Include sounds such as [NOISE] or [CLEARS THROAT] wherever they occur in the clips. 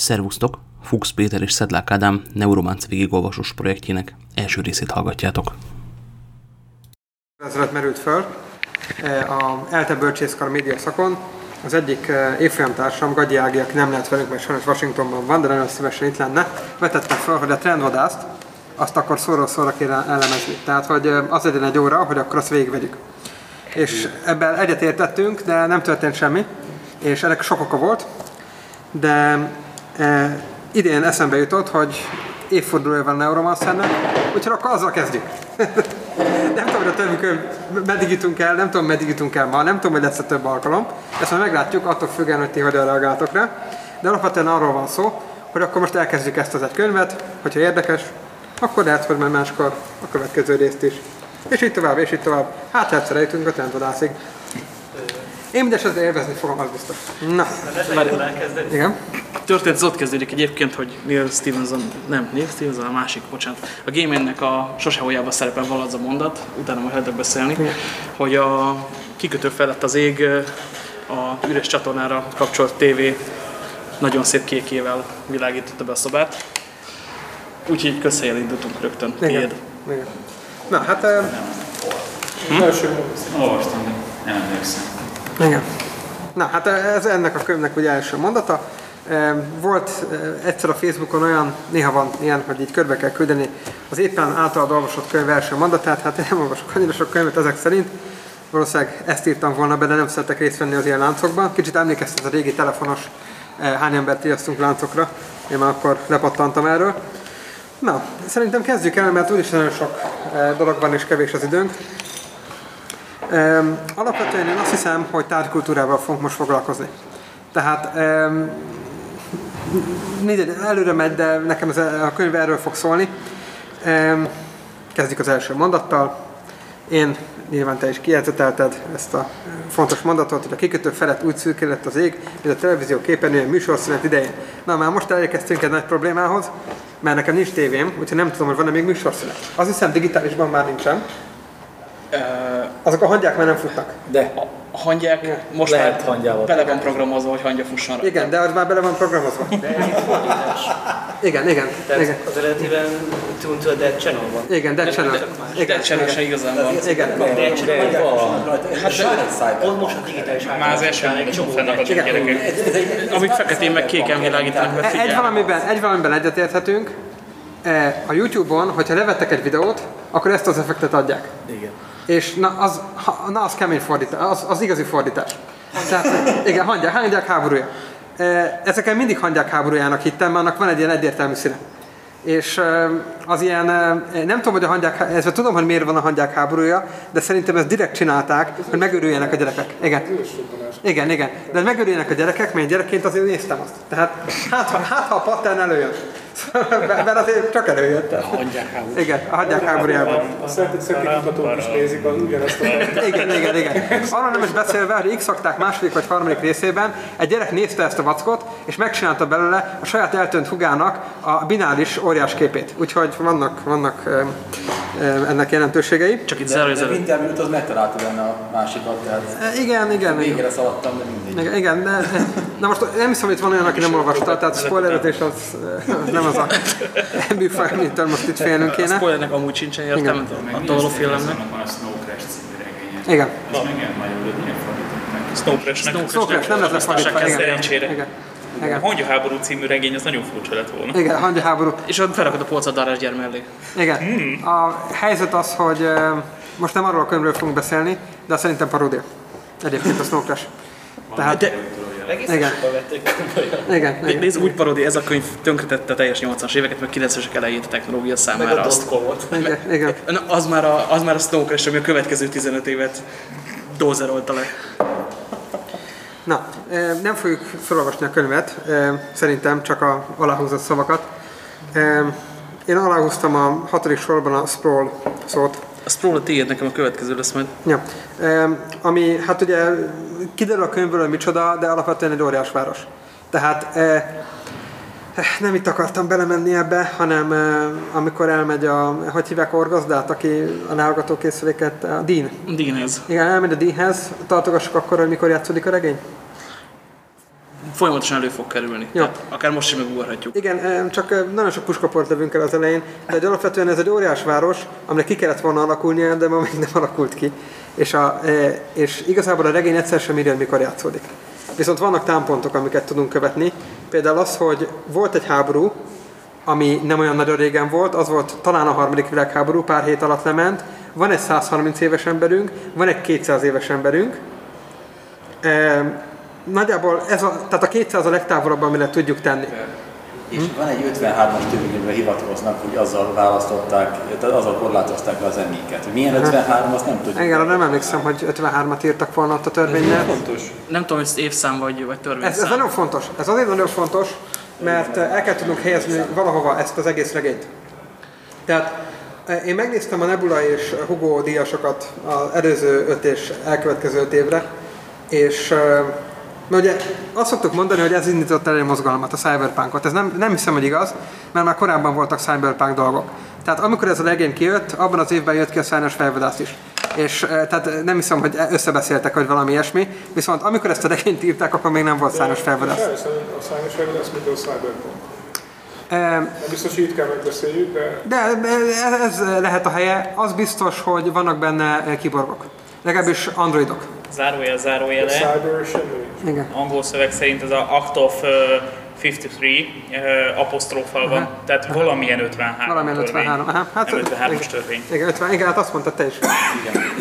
Szervusztok! Fuchs Péter és Szedlák Ádám Neurománc végigolvasós projektjének első részét hallgatjátok. Ezelet merült föl eh, a ELTE bölcsészkar média szakon. Az egyik eh, évfolyamtársam, Gagyi Ági, aki nem lehet velünk, mert sajnos Washingtonban van, de nagyon szívesen itt lenne, vetette fel, hogy a trendvadászt azt akkor szóról szóra kéne elemezni. Tehát, hogy eh, az legyen egy óra, hogy akkor azt végigvegyük. És ebben egyetértettünk, de nem történt semmi, és ennek sok oka volt, de e, idén eszembe jutott, hogy évfordulója van Neuromancernek, úgyhogy akkor azzal kezdjük. [LAUGHS] nem tudom, hogy a többünk meddig jutunk el, nem tudom, meddig jutunk el ma, nem tudom, hogy lesz a több alkalom. Ezt majd meglátjuk, attól függően, hogy ti hogyan reagáltok rá. De alapvetően arról van szó, hogy akkor most elkezdjük ezt az egy könyvet, hogyha érdekes, akkor lehet, hogy majd máskor a következő részt is. És így tovább, és így tovább. Hát egyszer eljutunk a trendvadászig. Én mindesetre élvezni fogom, az biztos. Na, igen. A történet az ott kezdődik egyébként, hogy Neil Stevenson, nem Neil Stevenson, a másik, bocsánat, a Game-nek a sose hójában szerepel valami az a mondat, utána majd lehet beszélni, Igen. hogy a kikötő felett az ég a üres csatornára kapcsolt tévé nagyon szép kékével világította be a szobát. Úgyhogy közhelyel indultunk rögtön. Igen. Tiéd. Igen. Na, hát... Első Olvastam, nem emlékszem. Igen. Na, hát ez ennek a könyvnek ugye első mondata. Volt egyszer a Facebookon olyan, néha van ilyen, hogy így körbe kell küldeni az éppen általad olvasott könyv első mondatát, hát nem olvasok annyira sok könyvet ezek szerint. Valószínűleg ezt írtam volna be, de nem szeretek részt venni az ilyen láncokban. Kicsit emlékeztet a régi telefonos hány embert riasztunk láncokra. Én már akkor lepattantam erről. Na, szerintem kezdjük el, mert úgyis nagyon sok dolog van és kevés az időnk. Alapvetően én azt hiszem, hogy tárgykultúrával fogunk most foglalkozni. Tehát mindegy, előre megy, de nekem ez a könyv erről fog szólni. Kezdjük az első mondattal. Én, nyilván te is kijegyzetelted ezt a fontos mondatot, hogy a kikötő felett úgy szürkélett az ég, mint a televízió képernyőjén műsorszünet idején. Na, már most elérkeztünk egy nagy problémához, mert nekem nincs tévém, úgyhogy nem tudom, hogy van-e még műsorszünet. Azt hiszem, digitálisban már nincsen. Azok a hangyák már nem futnak. De A hangyák most Lehet már hangyával. bele van programozva, hogy hangya fusson rá. Igen, de az már bele van programozva. Igen, igen, Tehát igen. az eredetiben Tune to a Dead Channel van. Igen, Dead Channel. De Igen, Channel se igen. igazán van. Igen, Dead Channel de van. Hát Ott most a digitális Már az első egy csomó fennakadott Igen. gyerekek. Amik feketén meg kéken világítanak, mert Egy valamiben, egy valamiben egyetérthetünk. E, A YouTube-on, hogyha levettek egy videót, akkor ezt az effektet adják. Igen. És na az, na az kemény fordítás, az, az igazi fordítás. Tehát, igen, hangyák, hangyák háborúja. E, Ezeken mindig hangyák háborújának hittem, mert annak van egy ilyen egyértelmű színe. És e, az ilyen, e, nem tudom, hogy a hangyák, ez tudom, hogy miért van a hangyák háborúja, de szerintem ezt direkt csinálták, hogy megörüljenek a gyerekek. Igen. Igen, igen. De megörüljenek a gyerekek, mert én gyerekként azért néztem azt. Tehát hát, ha, hát, ha a pattern előjön. Mert azért csak előjött. Tehát. Hangyák háború. Igen, a hangyák háborújában. A szökőkutatók is nézik az ugyanazt a Igen, igen, igen. Arról nem is beszélve, hogy x második vagy harmadik részében egy gyerek nézte ezt a vackot, és megcsinálta belőle a saját eltönt hugának a bináris óriás képét. Úgyhogy vannak, vannak ennek jelentőségei. Csak itt de interjút az megtalálta benne a másikat, tehát E, Igen, igen, igen. végére szaladtam, de mindegy. Igen, igen, de na most nem hiszem, hogy itt van olyan, aki nem olvasta, tehát spoilerezés az, az nem az a műfaj, amitől most itt félnünk A kéne. spoilernek amúgy sincsen értelme, attól félelemnek. van a Snow Crash című regénye. Igen. Ez megjelent magyarul, de milyen fordították. Snow Crash-nek. Szóval nem lesz lefordítva, igen. Szerencsére. Igen. A Igen. hangyaháború című regény az nagyon furcsa lett volna. Igen, hangya háború. És ott felrakod a polcot Darás gyár mellé. Igen. Hmm. A helyzet az, hogy most nem arról a könyvről fogunk beszélni, de szerintem paródia. Egyébként a Snow Crash. Tehát, De Egészen Igen. sokan vették igen, igen. nézd, úgy parodi, ez a könyv tönkretette a teljes 80-as éveket, meg 90-esek elejét a technológia Meg számára. a Azt, igen, igen. Na, az, már a, az már a Snow Crash, ami a következő 15 évet dózerolta le. Na, nem fogjuk felolvasni a könyvet, szerintem csak a aláhúzott szavakat. Én aláhúztam a hatodik sorban a sprawl szót, A Sprawl a tiéd, nekem a következő lesz majd. Ja. Ami, hát ugye kiderül a könyvből, hogy micsoda, de alapvetően egy óriás város. Tehát eh, nem itt akartam belemenni ebbe, hanem amikor elmegy a, hogy hívják orgazdát, aki a nállgatókészüléket, a Dean. Deanhez. Igen, elmegy a Deanhez, tartogassuk akkor, hogy mikor játszódik a regény? folyamatosan elő fog kerülni. Jó. Tehát akár most is megugorhatjuk. Igen, csak nagyon sok puskaport lövünk el az elején, de egy alapvetően ez egy óriás város, aminek ki kellett volna alakulnia, de ma még nem alakult ki. És, a, és igazából a regény egyszer sem írja, mikor játszódik. Viszont vannak támpontok, amiket tudunk követni. Például az, hogy volt egy háború, ami nem olyan nagyon régen volt, az volt talán a harmadik világháború, pár hét alatt lement. Van egy 130 éves emberünk, van egy 200 éves emberünk. E, nagyjából ez a, tehát a 200 a legtávolabb, amire tudjuk tenni. És van egy 53-as törvényre hivatkoznak, hogy azzal választották, tehát azzal korlátozták le az emléket. Hogy milyen 53, azt nem tudjuk. Igen, arra nem emlékszem, hogy 53-at írtak volna ott a törvénynél. Fontos. Nem tudom, hogy ez évszám vagy, vagy Ez, törvényszám. ez nagyon fontos. Ez azért nagyon fontos, mert eh, el kell tudnunk helyezni valahova ezt az egész regényt. Tehát eh, én megnéztem a Nebula és Hugo díjasokat az előző öt és elkövetkező öt évre, és eh, mert ugye azt szoktuk mondani, hogy ez indított el egy mozgalmat, a cyberpunkot. Ez nem, nem hiszem, hogy igaz, mert már korábban voltak cyberpunk dolgok. Tehát amikor ez a regény kijött, abban az évben jött ki a szárnyas felvadász is. És eh, tehát nem hiszem, hogy összebeszéltek, hogy valami ilyesmi. Viszont amikor ezt a regényt írták, akkor még nem volt szárnyas felvadász. A szárnyas felvadász, mint a Cyberpunk. Nem biztos, hogy itt kell megbeszéljük, de De ez- lehet a helye. Az biztos, hogy vannak benne eh, kiborgok. Legalábbis androidok. Zárójel, a zárójele. Cyber. Igen. Angol szöveg szerint ez a Act of uh, 53 uh, apostrófal van, tehát valamilyen 53 Valamilyen törvény. 53. Aha, hát, Nem 53-as igen. törvény. Igen, 50, igen, hát azt mondtad te is.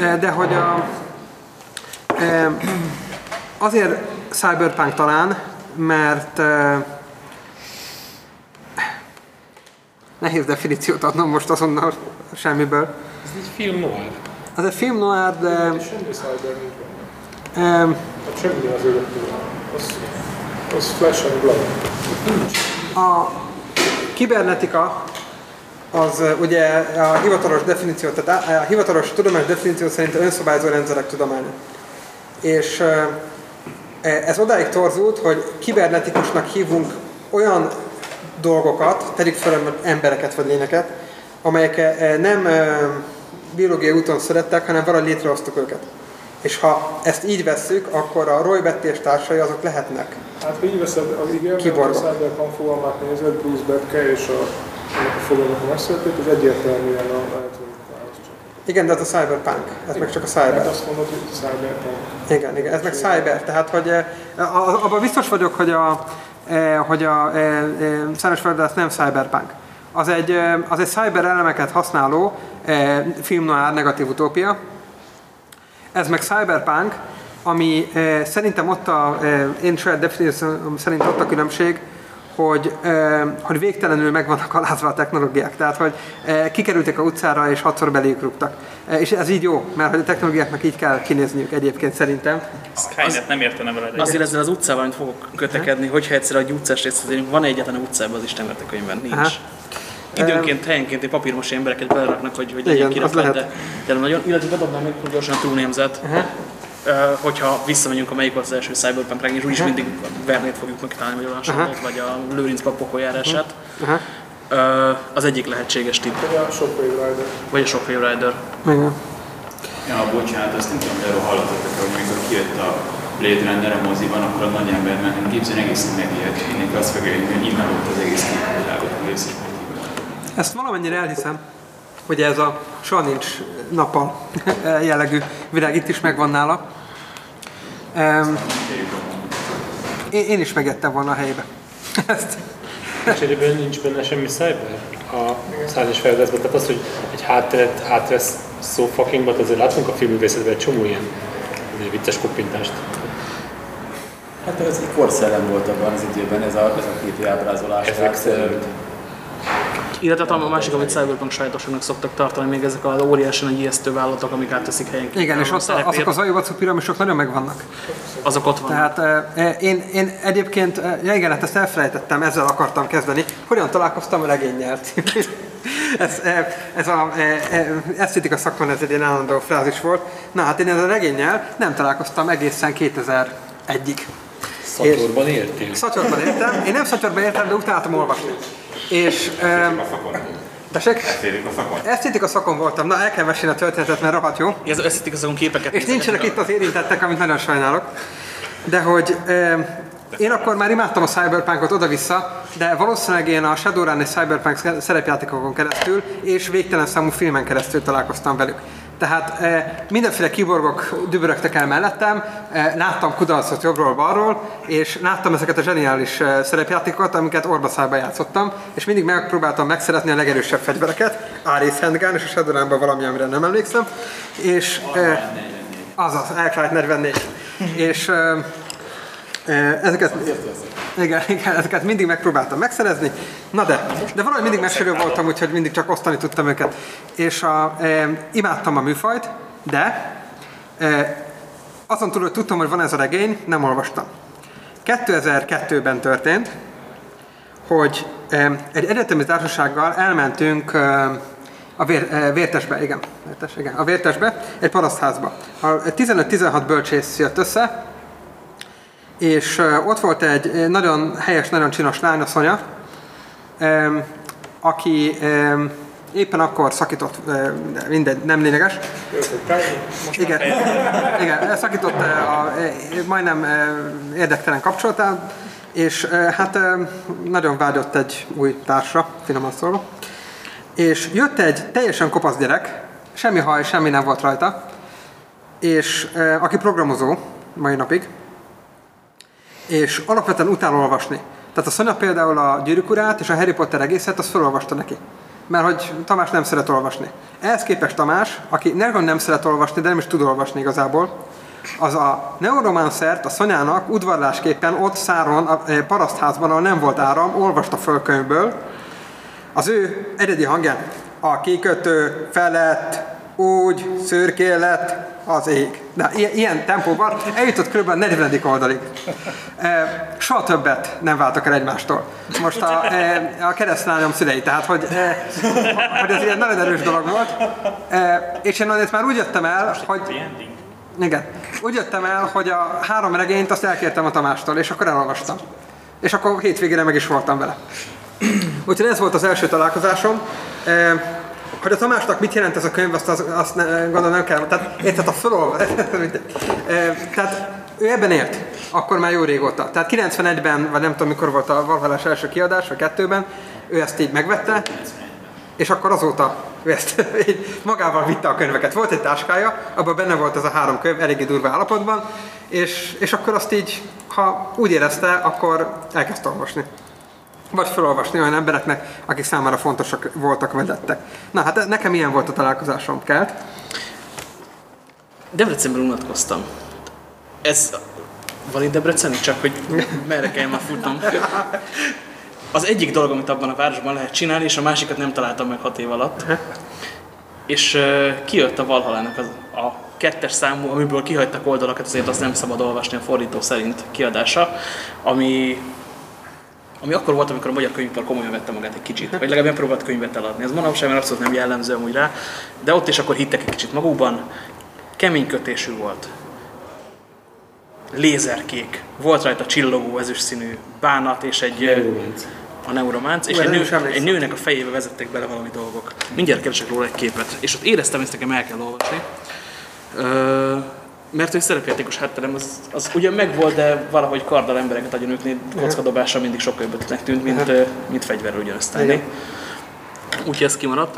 Eh, De hogy a, azért cyberpunk talán, mert eh, nehéz definíciót adnom most azonnal semmiből. Ez egy film noir. Az egy film noir, de Semmi cyber eh, Hát semmi az öröktől. Az, az flash and blood. A kibernetika az ugye a hivatalos definíció, tehát a, a hivatalos tudományos definíció szerint a önszabályozó rendszerek tudománya. És uh, ez odáig torzult, hogy kibernetikusnak hívunk olyan dolgokat, tegyük fel embereket vagy lényeket, amelyek uh, nem biológiai úton születtek, hanem valahogy létrehoztuk őket. És ha ezt így vesszük, akkor a Roy Betty és társai azok lehetnek. Hát ha így veszed az igen, Kiborgok. a Cyberpunk fogalmát nézed, Bruce Becker és a, a fogalmak megszületett, az egyértelműen a választás. Igen, de ez a cyberpunk, ez meg csak a Hát cyber. azt mondod, hogy Cyberpunk. Igen, igen, ez meg cyber, tehát hogy eh, abban biztos vagyok, hogy a, eh, hogy a eh, Száros Feldasz nem cyberpunk. Az egy, az egy cyber elemeket használó film noir negatív utópia. Ez meg cyberpunk, ami eh, szerintem ott a, eh, én saját definícióm szerint ott a különbség, hogy, eh, hogy végtelenül meg vannak alázva a technológiák. Tehát, hogy eh, kikerültek a utcára és hatszor beléjük rúgtak. Eh, és ez így jó, mert hogy a technológiáknak így kell kinézniük egyébként szerintem. Skynet nem értene veled egyet. Azért ezzel az utcával, amit fogok kötekedni, hogyha egyszer egy utcás részt van egyetlen utcában az Isten könyvben, nincs. Aha. Időnként, helyenként egy papírmos embereket beleraknak, hogy, hogy legyen Igen, lehet. de, de nagyon, illetve bedobnám még gyorsan a túlnémzet. Uh, hogyha visszamegyünk a melyik volt az első Cyberpunk regény, és úgyis mindig Vernét fogjuk megtalálni, vagy olyan sorot, vagy a Lőrinc pap pokoljárását. Aha. Uh, az egyik lehetséges tipp, Vagy a Shockwave Rider. vagy a Shockwave Rider. Igen. Ja, bocsánat, azt nem tudom, hogy erről hallottatok, hogy amikor kijött a Blade Runner a moziban, akkor a nagy ember meg képzelni egészen megijedt. Mindenki azt fogja, hogy innen volt az egész képvilágot, az egész Ezt valamennyire elhiszem, hogy ez a soha nincs nappal jellegű világ itt is megvan nála. Um, én, én is megettem volna a helyébe. [LAUGHS] Ezt. És egyébként nincs benne semmi cyber a szárnyas feladatsban. Tehát az, hogy egy hátteret átvesz szó fuckingba, azért látunk a filmművészetben egy csomó ilyen vicces koppintást. Hát ez egy korszellem volt abban az időben, ez a, ez a képi ábrázolás. Ezek szerint. Illetve a másik, amit Cyberpunk sajátosságnak szoktak tartani, még ezek az óriási nagy ijesztő vállalatok, amik átveszik helyenként. Igen, és a ott a, szerepét. azok az ajovacú piramisok nagyon megvannak. azok ott vannak. Tehát eh, én, én egyébként, eh, ja igen, hát ezt elfelejtettem, ezzel akartam kezdeni. Hogyan találkoztam a regényel? [LAUGHS] ez, eh, ez a eh, eh, esztétika szakmán ez egy ilyen állandó frázis volt. Na hát én ezzel a regényel nem találkoztam egészen 2001-ig. Szatorban éltél? Szatyorban értem, én nem szatyorban értem, de utáltam olvasni. És... Um, tessék? Esztétika szakon? Esztétika szakon voltam. Na, el kell mesélni a történetet, mert rohadt jó. Ez esztik azon képeket. És nincsenek itt az érintettek, amit nagyon sajnálok. De hogy Én akkor már imádtam a Cyberpunkot oda-vissza, de valószínűleg én a Shadowrun és Cyberpunk szerepjátékokon keresztül és végtelen számú filmen keresztül találkoztam velük. Tehát eh, mindenféle kiborgok dübörögtek el mellettem, eh, láttam kudarcot jobbról-balról, és láttam ezeket a zseniális eh, szerepjátékokat, amiket orbaszába játszottam, és mindig megpróbáltam megszeretni a legerősebb fegyvereket, Ares Handgun és a Shadowrunban valami, amire nem emlékszem, és azaz, Elkrájt 44. és ezeket, igen, igen, ezeket mindig megpróbáltam megszerezni, na de, de valahogy mindig mesélő voltam, úgyhogy mindig csak osztani tudtam őket. És a, e, imádtam a műfajt, de e, azon túl, hogy tudtam, hogy van ez a regény, nem olvastam. 2002-ben történt, hogy e, egy egyetemi társasággal elmentünk e, a vér, e, vértesbe, igen, vértes, igen, a vértesbe, egy parasztházba. A 15-16 bölcsész jött össze, és ott volt egy nagyon helyes, nagyon csinos lány, a Szonya, em, aki éppen akkor szakított, mindegy, nem lényeges. Igen, igen, szakított a, majdnem érdektelen kapcsolatát, és hát nagyon vágyott egy új társra, finoman szólva. És jött egy teljesen kopasz gyerek, semmi haj, semmi nem volt rajta, és aki programozó mai napig, és alapvetően utál olvasni. Tehát a Szonya például a Gyűrűk Urát és a Harry Potter egészet, azt felolvasta neki. Mert hogy Tamás nem szeret olvasni. Ehhez képest Tamás, aki nem, nem szeret olvasni, de nem is tud olvasni igazából, az a Neuromancert a Szonyának udvarlásképpen ott száron, a eh, parasztházban, ahol nem volt áram, olvasta föl könyvből, az ő eredeti hangján a kikötő felett úgy szürké lett az ég. De ilyen, tempóban eljutott kb. a 40. oldalig. E, soha többet nem váltak el egymástól. Most a, e, a keresztlányom szülei, tehát hogy, e, hogy ez ilyen nagyon erős dolog volt. E, és én onnan már úgy jöttem el, hogy... Igen. Úgy jöttem el, hogy a három regényt azt elkértem a Tamástól, és akkor elolvastam. És akkor hétvégére meg is voltam vele. Úgyhogy ez volt az első találkozásom. E, hogy a Tamásnak mit jelent ez a könyv, azt, azt, azt gondolom nem kell. Tehát érted a fölolva. [LAUGHS] E, Tehát ő ebben élt, akkor már jó régóta. Tehát 91-ben, vagy nem tudom mikor volt a Valhallás első kiadás, vagy kettőben, ő ezt így megvette, és akkor azóta ő ezt [LAUGHS] így magával vitte a könyveket. Volt egy táskája, abban benne volt ez a három könyv, eléggé durva állapotban, és, és akkor azt így, ha úgy érezte, akkor elkezdte olvasni. Vagy felolvasni olyan embereknek, akik számára fontosak voltak, vedettek. Na hát nekem ilyen volt a találkozásom, Kelt. Debrecenben unatkoztam. Ez van itt Debrecen, csak hogy merre kell már futnom. Az egyik dolog, amit abban a városban lehet csinálni, és a másikat nem találtam meg hat év alatt. És uh, kijött a Valhalának az, a kettes számú, amiből kihagytak oldalakat, azért azt nem szabad olvasni a fordító szerint kiadása, ami ami akkor volt, amikor a magyar könyvipar komolyan vette magát egy kicsit, vagy legalább próbált könyvet eladni. Ez manapság már abszolút nem jellemző amúgy rá, de ott is akkor hittek egy kicsit magukban. Kemény kötésű volt. Lézerkék. Volt rajta csillogó ezüst színű bánat és egy... Neurománc. A neurománc, és Ú, egy, nő, egy nőnek a fejébe vezettek bele valami dolgok. Mindjárt keresek róla egy képet. És ott éreztem, ezt nekem el kell olvasni. Ö, mert hogy szerepjátékos hátterem az, az ugyan megvolt, de valahogy karddal embereket agyonütni kockadobásra mindig sokkal jobb ötletnek tűnt, mint, mint fegyverrel ugyanezt tenni. Úgyhogy ez kimaradt.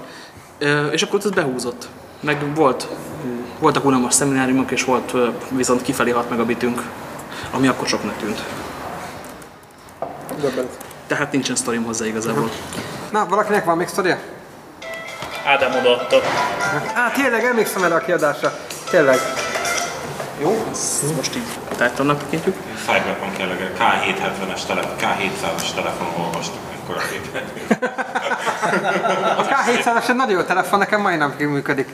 És akkor ez behúzott. Meg volt, voltak unalmas szemináriumok, és volt viszont kifelé 6 megabitünk, ami akkor soknak tűnt. Döbbent. Tehát nincsen sztorim hozzá igazából. Na, valakinek van még sztoria? Ádám odaadta. Á, tényleg, emlékszem erre a kiadásra. Tényleg. Jó, ezt most így tártalnak tekintjük. Cyberpunk jelleggel K770-es telefon, K700-as telefonon olvastuk akkor a képet. A K700-as egy nagyon jó telefon, nekem mai napig működik.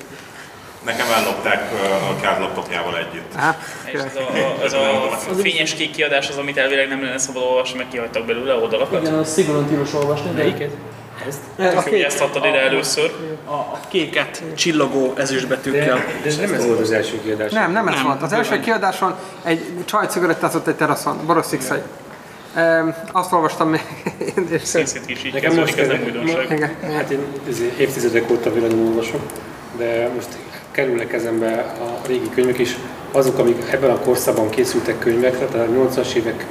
Nekem ellopták a Kád laptopjával együtt. Aha. És ez a, ez a fényes kék kiadás az, amit elvileg nem lenne szabad olvasni, meg kihagytak belőle oldalakat. Igen, az szigorúan tilos olvasni, de Melyiket? A Hogy ezt adtad ide először. a, a kéket csillogó ezüstbetűkkel. De ez nem ez volt az első kiadás. Nem, nem ez Nem, volt. Az első bőven. kiadáson egy csaj cigarettázott egy teraszon, Boros Szikszai. Ehm, azt olvastam még én, és Szénszét is így Nekem most ez nem újdonság. igen. Hát én évtizedek óta villanyon olvasok, de most kerülnek kezembe a régi könyvek is, azok, amik ebben a korszakban készültek könyvekre, tehát a 80-as évek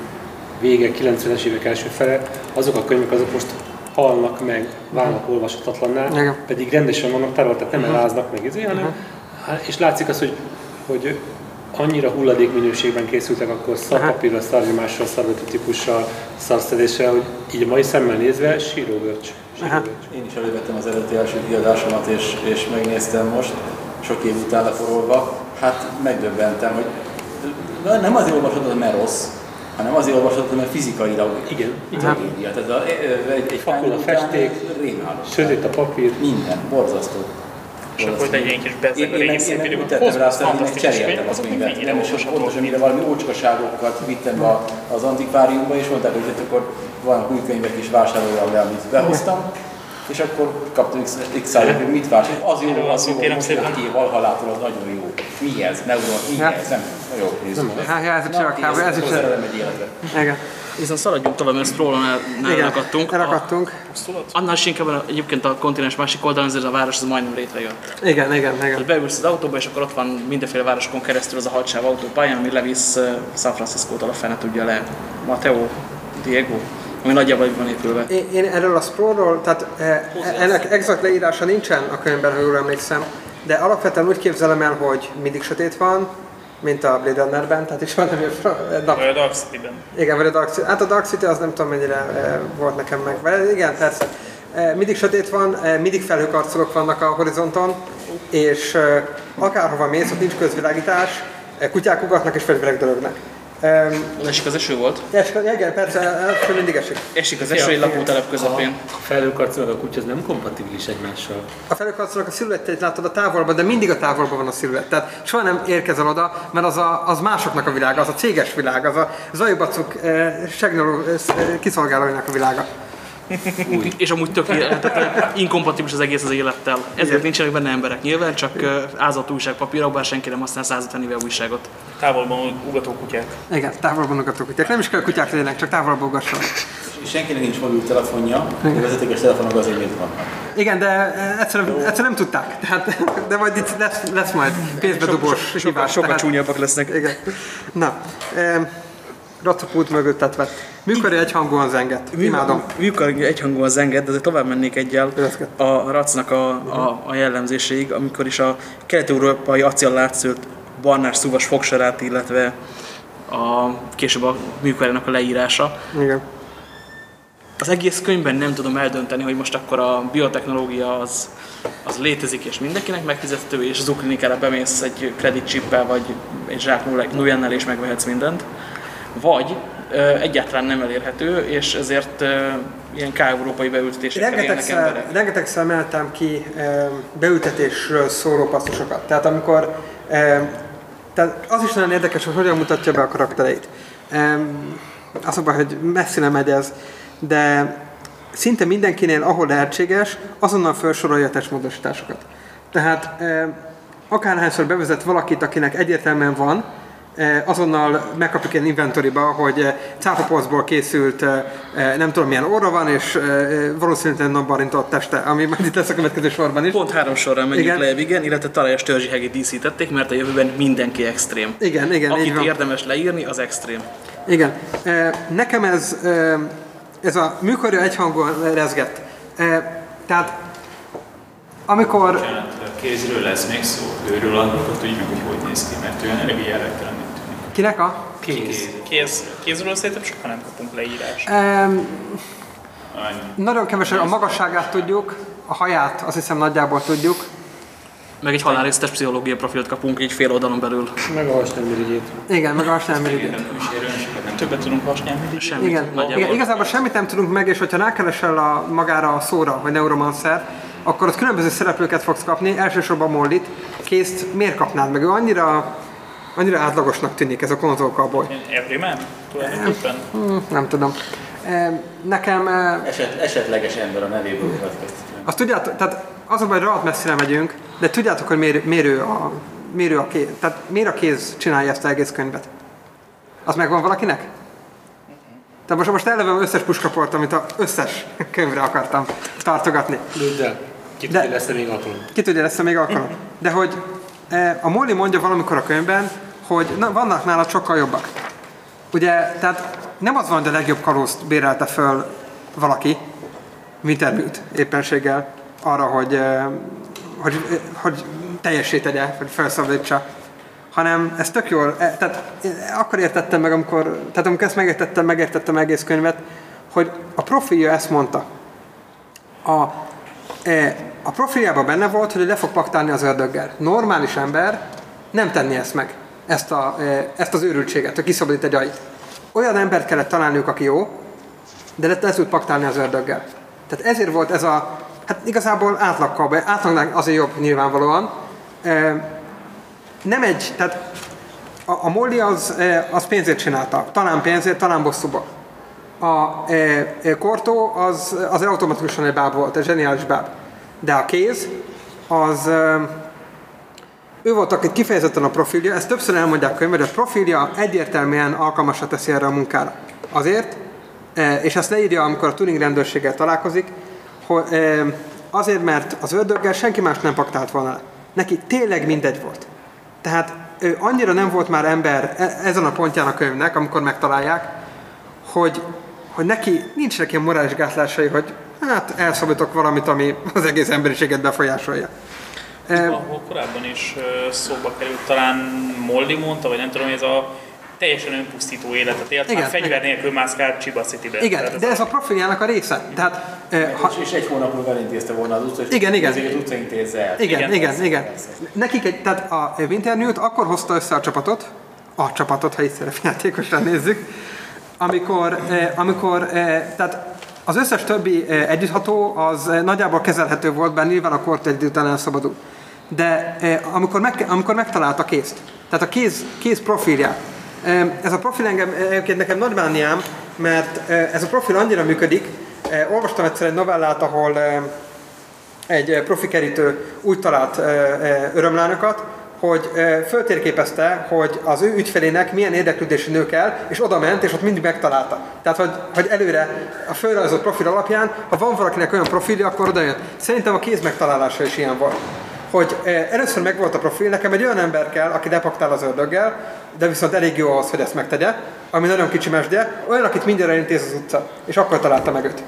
vége, 90-es évek első fele, azok a könyvek azok most halnak meg, válnak olvashatatlanná, Igen. pedig rendesen vannak tárolva, tehát nem Mhm. eláznak meg, izé, hanem, hát, és látszik az, hogy, hogy annyira hulladék minőségben készültek akkor szarpapírra, szarnyomással, szarprototípussal, szarszedéssel, hogy így a mai szemmel nézve sírógörcs. Én is elővettem az eredeti első kiadásomat, és, és megnéztem most, sok év után leforolva. Hát megdöbbentem, hogy nem azért olvashatod, mert rossz, hanem azért olvashatod, mert fizikailag Igen. tragédia. Tehát a, egy, egy Fakol a festék, rémálom. sötét a papír. Minden, borzasztó. És akkor egy ilyen kis bezzeg Én, a én, régi én szép időben. úgy tettem rá, én meg fantasztikus cseréltem könyv, a azok könyvet. Nem is pontosan, mire valami ócskaságokat vittem be az antikváriumba, és mondták, hogy hát akkor vannak új könyvek is, vásároljam le, amit behoztam. És akkor kaptam x, x százalék, hogy mit vásárolni. Az jó, az jó, kérem szépen? oké, Valhalától az nagyon jó. Mi ez? Neuron, mi Ja. ez? Nem, na jó, nézzük. Hát, ja, ez a csillagháború, ez is- egy életre. Igen. Viszont szaladjunk tovább, mert Igen, elakadtunk. elakadtunk. Annál is inkább egyébként a kontinens másik oldalon, ezért a város az majdnem létrejön. Igen, igen, igen. Beülsz az autóba, és akkor ott van mindenféle városokon keresztül az a hadsáv autópálya, ami levisz eh, San Francisco-tól a fene tudja le. Mateo, Diego, ami nagyjából van épülve. Én, én erről a scrollról, tehát eh, ennek exakt leírása nincsen a könyvben, ha jól emlékszem, de alapvetően úgy képzelem el, hogy mindig sötét van, mint a Blade Runnerben, tehát is van nem nap. Vagy a Dark City-ben. Igen, vagy a Dark City. Hát a Dark City az nem tudom mennyire eh, volt nekem meg. Vagy igen, persze. Eh, mindig sötét van, eh, mindig felhőkarcolók vannak a horizonton, és eh, akárhova mész, ott nincs közvilágítás, eh, kutyák ugatnak és fegyverek dörögnek. Um, Esik az eső volt? igen, persze, első mindig esik. Esik az eső egy lakótelep közepén. A felhőkarcolók a kutya az nem kompatibilis egymással. A felhőkarcolók a sziluettét látod a távolban, de mindig a távolban van a sziluett. Tehát soha nem érkezel oda, mert az, a, az másoknak a világa, az a céges világ, az a zajubacuk eh, segnoló eh, kiszolgálóinak a világa. És amúgy tök tehát inkompatibilis az egész az élettel. Ezért Igen. nincsenek benne emberek nyilván, csak eh, ázott újságpapírok, bár senki nem használ 150 éve újságot. Távolban ugató kutyák. Igen, távolban ugatok kutyák. Nem is kell kutyák legyenek, csak távolban ugasson. És senkinek nincs mobiltelefonja, de vezetékes telefonok azért miért vannak. Igen, de egyszerűen, egyszerűen nem tudták. Tehát, de majd itt lesz, lesz majd pénzbedobós Sokkal, hívás. sokkal tehát- csúnyabbak lesznek. Igen. Na, eh, Ratapult mögött tetvet. Mikor egyhangúan zengett? Imádom. Mikor egyhangúan zenged, de azért tovább mennék egyel a racnak a, a, a jellemzéséig, amikor is a kelet-európai acél látszőt barnás szúvas fogsorát, illetve a, később a működőnek a leírása. Igen. Az egész könyvben nem tudom eldönteni, hogy most akkor a biotechnológia az, az létezik és mindenkinek megfizethető, és az uklinikára bemész egy credit chippel vagy egy zsák nullennel és megvehetsz mindent. Vagy egyáltalán nem elérhető, és ezért ilyen k-európai Rengetegszer, emberek. rengetegszer meltem ki beültetésről szóló passzusokat. Tehát amikor, eh, tehát az is nagyon érdekes, hogy hogyan mutatja be a karaktereit. Az baj, hogy messzire megy ez, de szinte mindenkinél, ahol lehetséges, azonnal felsorolja a testmódosításokat. Tehát eh, akárhányszor bevezet valakit, akinek egyértelműen van, azonnal megkapjuk egy inventoryba, hogy eh, cápapolcból készült, eh, eh, nem tudom milyen óra van, és eh, valószínűleg napbarintott teste, ami majd itt lesz a következő sorban is. Pont három sorral megyünk Igen. lejjebb, igen, illetve talajos törzsihegét díszítették, mert a jövőben mindenki extrém. Igen, igen, így Akit van. érdemes leírni, az extrém. Igen. Eh, Nekem ez, eh, ez a műkorja egyhangúan rezgett. Eh, Tehát amikor Bocsánat, a kézről lesz még szó, őről annak tudjuk meg, hogy hogy néz ki, mert olyan elég jellegtelennek tűnik. Kinek a? Kéz. Kéz. Kézről szerintem soha nem kapunk leírás. Em, Annyi. Nagyon kevesen a magasságát tudjuk, a haját azt hiszem nagyjából tudjuk. Meg egy halárésztes pszichológia profilt kapunk így fél oldalon belül. Meg a hasnyálmirigyét. Igen, meg a hasnyálmirigyét. Többet tudunk hasnyálni. Semmit. Igen, igen, igazából semmit nem tudunk meg, és hogyha rákeresel a, magára a szóra, hogy neuromancer, akkor ott különböző szereplőket fogsz kapni, elsősorban Mollit. Készt miért kapnád meg? Ő annyira, annyira átlagosnak tűnik ez a konzolkaboly. Everyman? Tulajdonképpen? Hm, nem tudom. Em, Nekem eh, Eset, esetleges ember a nevéből következtetően. Azt tudjátok, tehát az a baj, rohadt messzire megyünk, de tudjátok, hogy miért, miért, ő a, miért, ő a kéz, tehát miért a kéz csinálja ezt az egész könyvet? Az megvan valakinek? Tehát most, most ellövöm összes puskaport, amit az összes könyvre akartam tartogatni. Lőd el. Ki tudja, lesz még alkalom. Ki tudja, lesz még alkalom. De hogy eh, a Molly mondja valamikor a könyvben, hogy na, vannak nála sokkal jobbak. Ugye, tehát nem az van, hogy a legjobb kalózt bérelte föl valaki, Wintermute éppenséggel arra, hogy, eh, hogy, eh, hogy teljessé hogy felszabadítsa, hanem ez tök jól, eh, tehát akkor értettem meg, amikor, tehát amikor ezt megértettem, megértettem egész könyvet, hogy a profilja ezt mondta. A, a profiljában benne volt, hogy le fog paktálni az ördöggel. Normális ember nem tenni ezt meg, ezt, a, ezt az őrültséget, hogy kiszabadít egy ajt. Olyan embert kellett találniuk, aki jó, de le, le tud paktálni az ördöggel. Tehát ezért volt ez a, hát igazából átlakkal, be- átlagnál azért jobb nyilvánvalóan. Nem egy, tehát a, a Molly az, az pénzért csinálta, talán pénzért, talán bosszúba. A e, Kortó az, az automatikusan egy báb volt, egy zseniális báb. De a kéz, az ő volt, aki kifejezetten a profilja, ezt többször elmondják könyvben, hogy a profilja egyértelműen alkalmasra teszi erre a munkára. Azért, e, és ezt leírja, amikor a Turing rendőrséggel találkozik, hogy e, azért, mert az ördöggel senki más nem paktált volna le. Neki tényleg mindegy volt. Tehát ő annyira nem volt már ember e- ezen a pontján a könyvnek, amikor megtalálják, hogy, hogy neki nincs neki morális gátlásai, hogy hát elszabadítok valamit, ami az egész emberiséget befolyásolja. Ahol korábban is szóba került, talán Molly mondta, vagy nem tudom, hogy ez a teljesen önpusztító életet élt, Igen, már fegyver igen. nélkül mászkált Chiba City-ben. igen, Tehát de ez a profiljának a része. Tehát, ha, És, egy hónap múlva elintézte volna az utca, Igen, igen. ezért az utca intézze el. Igen, igen, igen. igen. Nekik egy, tehát a Wintermute akkor hozta össze a csapatot, a csapatot, ha így szerepjátékosan nézzük, amikor, eh, amikor eh, tehát az összes többi eh, együttható az nagyjából kezelhető volt, bár nyilván a kort egy után elszabadul. De eh, amikor, meg, amikor megtalálta a kézt, tehát a kéz, kéz profilját, ez a profil engem, eh, egyébként nekem nagy mániám, mert eh, ez a profil annyira működik, olvastam egyszer egy novellát, ahol egy eh, profi kerítő úgy talált örömlányokat, hogy föltérképezte, hogy az ő ügyfelének milyen érdeklődési nő kell, és oda ment, és ott mindig megtalálta. Tehát, hogy, hogy előre a fölrajzolt profil alapján, ha van valakinek olyan profilja, akkor oda jön. Szerintem a kéz megtalálása is ilyen volt. Hogy eh, először megvolt a profil, nekem egy olyan ember kell, aki depaktál az ördöggel, de viszont elég jó ahhoz, hogy ezt megtegye, ami nagyon kicsi mesdje, olyan, akit mindenre elintéz az utca, és akkor találta meg őt.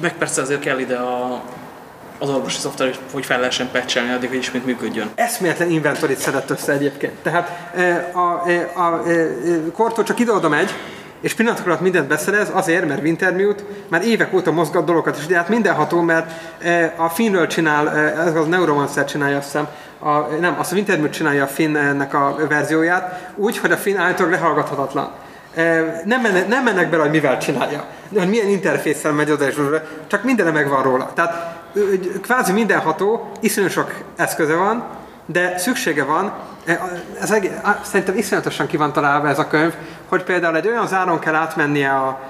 Meg persze azért kell ide a, az orvosi szoftver, hogy fel lehessen patchelni addig, hogy ismét működjön. eszméletlen inventorit szedett össze egyébként. Tehát e, a, e, a, e, Kortó csak ide-oda megy, és pillanatok alatt mindent beszerez, azért, mert Wintermute már évek óta mozgat dolgokat, és de hát mindenható, mert e, a Finnről csinál, e, ez az Neuromancer csinálja azt hiszem, a, nem, azt a Wintermute csinálja a Finnnek a verzióját, úgy, hogy a Finn állítólag lehallgathatatlan. Nem mennek, nem mennek bele, hogy mivel csinálja, hogy milyen interfésszel megy oda és oda, csak mindenre megvan róla. Tehát kvázi mindenható, iszonyú sok eszköze van, de szüksége van, ez szerintem iszonyatosan ki van találva ez a könyv, hogy például egy olyan záron kell átmennie a,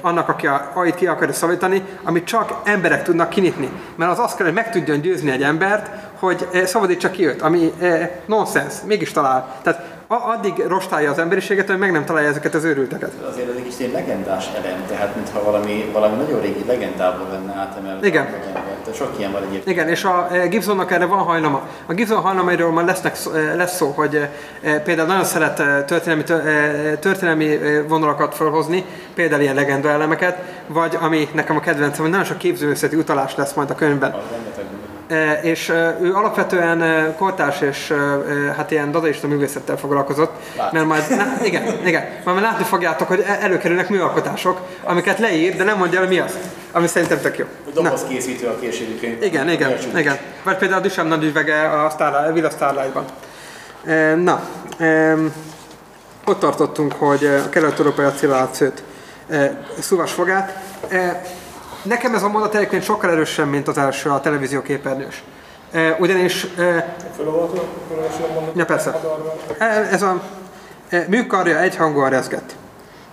annak, aki a ait ki akarja szabadítani, amit csak emberek tudnak kinyitni. Mert az azt kell, hogy meg tudjon győzni egy embert, hogy e, szabadítsa ki őt, ami e, nonsens, mégis talál. Tehát addig rostálja az emberiséget, hogy meg nem találja ezeket az őrülteket. Azért ez egy ilyen legendás elem, tehát mintha valami, valami nagyon régi legendából lenne átemelve. Igen. a. Tehát sok ilyen van egyébként. Igen, és a e, Gibsonnak erre van hajlama. A Gibson hajlamairól már lesznek, szó- e, lesz szó, hogy e, e, például nagyon szeret történelmi, tö- történelmi vonalakat felhozni, például ilyen legenda elemeket, vagy ami nekem a kedvencem, hogy nagyon sok képzőművészeti utalás lesz majd a könyvben. E, és ő alapvetően kortárs és hát ilyen dadaista művészettel foglalkozott, Látszik. mert majd, na, igen, igen, majd látni fogjátok, hogy e- előkerülnek műalkotások, amiket leír, de nem mondja el mi az, ami szerintem tök jó. A doboz készítő a későbbi könyv. Igen, igen, Első. igen. Vagy például a Duchamp nagy üvege a Starlight, Villa Starlight-ban. Na, ott tartottunk, hogy a kelet-európai acélálcőt e, szuvas fogát. Nekem ez a mondat egyébként sokkal erősebb, mint az első, a televízió képernyős. E, ugyanis e, mondani. Ja, persze. E, Ez a e, műkarja egyhangúan rezgett.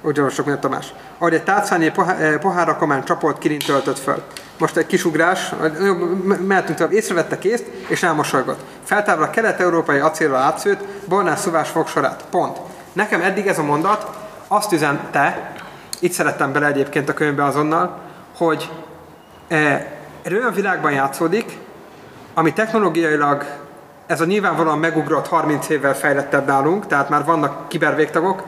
Úgy olvasok, mint Tamás. Ahogy egy tárcányi pohá- e, pohár rakomán csapolt kirint töltött föl. Most egy kis ugrás, jó, me- mehetünk tovább, észrevette készt, és elmosolygott. Feltávol a kelet-európai acélra átszőtt, bornás szuvás fogsorát. Pont. Nekem eddig ez a mondat azt üzente, itt szerettem bele egyébként a könyvbe azonnal, hogy egy olyan világban játszódik, ami technológiailag ez a nyilvánvalóan megugrott 30 évvel fejlettebb nálunk, tehát már vannak kibervégtagok,